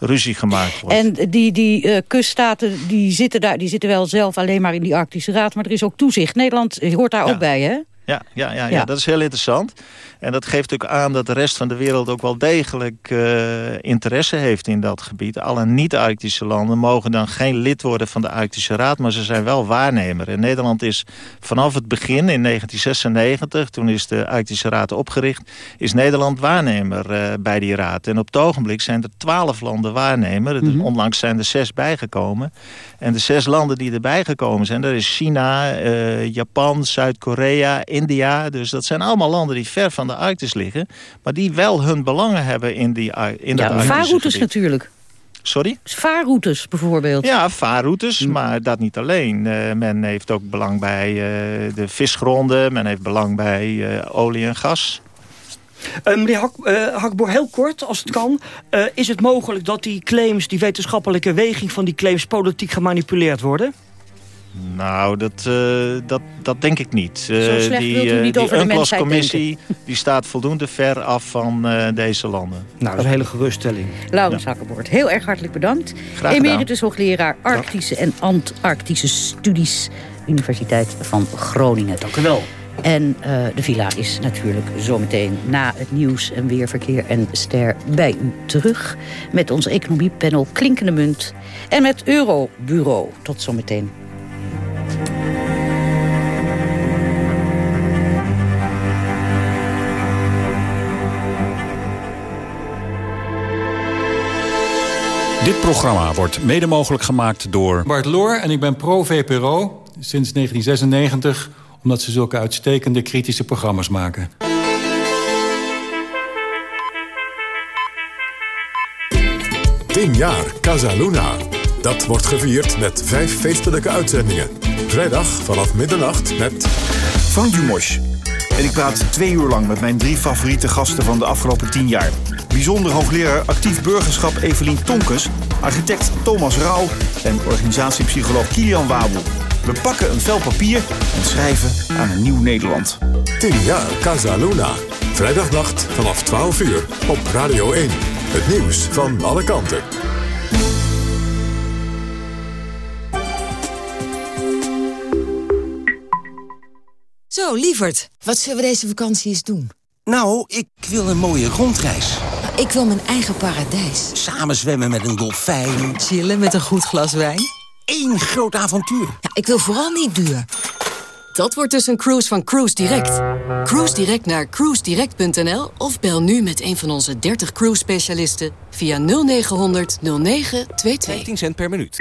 ruzie gemaakt wordt. En die, die kuststaten die zitten, daar, die zitten wel zelf alleen maar in die Arctische Raad... maar er is ook toezicht. Nederland hoort daar ja. ook bij, hè? Ja, ja, ja, ja, dat is heel interessant. En dat geeft ook aan dat de rest van de wereld ook wel degelijk uh, interesse heeft in dat gebied. Alle niet-Arctische landen mogen dan geen lid worden van de Arctische Raad, maar ze zijn wel waarnemer. En Nederland is vanaf het begin in 1996, toen is de Arctische Raad opgericht, is Nederland waarnemer uh, bij die raad. En op het ogenblik zijn er twaalf landen waarnemer. Mm -hmm. Onlangs zijn er zes bijgekomen. En de zes landen die erbij gekomen zijn, dat is China, uh, Japan, Zuid-Korea, India. Dus dat zijn allemaal landen die ver van de Arctis liggen... maar die wel hun belangen hebben in, die, in de ja, vaarroutes natuurlijk. Sorry? Vaarroutes bijvoorbeeld. Ja, vaarroutes, maar dat niet alleen. Uh, men heeft ook belang bij uh, de visgronden. Men heeft belang bij uh, olie en gas. Uh, meneer Hak, uh, Hakboor, heel kort, als het kan. Uh, is het mogelijk dat die claims, die wetenschappelijke weging van die claims... politiek gemanipuleerd worden? Nou, dat, uh, dat, dat denk ik niet. Zo slecht die, wilt u niet die over de mensheid commissie die staat voldoende ver af van uh, deze landen. Nou, dat is een hele geruststelling. Laurens ja. Hakkenboord, heel erg hartelijk bedankt. Graag Emeritus hoogleraar Arctische en Antarctische Studies... Universiteit van Groningen. Dank u wel. En uh, de villa is natuurlijk zometeen na het nieuws en weer verkeer en ster bij u terug. Met ons economiepanel Klinkende Munt en met Eurobureau. Tot zometeen. Dit programma wordt mede mogelijk gemaakt door... Bart Loor en ik ben pro-VPRO sinds 1996... omdat ze zulke uitstekende kritische programma's maken. Tien jaar Casa Luna. Dat wordt gevierd met vijf feestelijke uitzendingen. Vrijdag vanaf middernacht met... Frank Dumos. En ik praat twee uur lang met mijn drie favoriete gasten van de afgelopen tien jaar. Bijzonder hoogleraar actief burgerschap Evelien Tonkes, architect Thomas Rauw en organisatiepsycholoog Kilian Wabel. We pakken een vel papier en schrijven aan een nieuw Nederland. 10 jaar Casa Luna. Vrijdagnacht vanaf 12 uur op Radio 1. Het nieuws van alle kanten. Zo, lieverd, wat zullen we deze vakantie eens doen? Nou, ik wil een mooie rondreis. Ik wil mijn eigen paradijs. Samen zwemmen met een dolfijn. Chillen met een goed glas wijn. Eén groot avontuur. Ja, ik wil vooral niet duur. Dat wordt dus een cruise van Cruise Direct. Cruise Direct naar cruisedirect.nl of bel nu met een van onze 30 cruise specialisten via 0900 0922. 15 cent per minuut.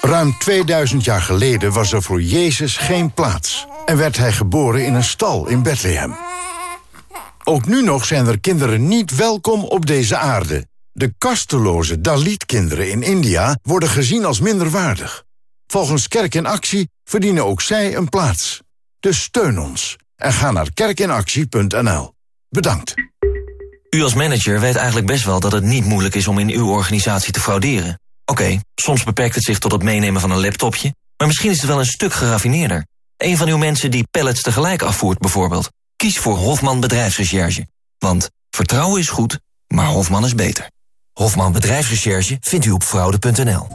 Ruim 2000 jaar geleden was er voor Jezus geen plaats. En werd hij geboren in een stal in Bethlehem. Ook nu nog zijn er kinderen niet welkom op deze aarde. De kasteloze Dalit-kinderen in India worden gezien als minderwaardig. Volgens Kerk in Actie verdienen ook zij een plaats. Dus steun ons en ga naar kerkinactie.nl. Bedankt. U als manager weet eigenlijk best wel dat het niet moeilijk is om in uw organisatie te frauderen. Oké, soms beperkt het zich tot het meenemen van een laptopje, maar misschien is het wel een stuk geraffineerder. Een van uw mensen die pallets tegelijk afvoert bijvoorbeeld. Kies voor Hofman Bedrijfsrecherche. Want vertrouwen is goed, maar Hofman is beter. Hofman Bedrijfsrecherche vindt u op fraude.nl.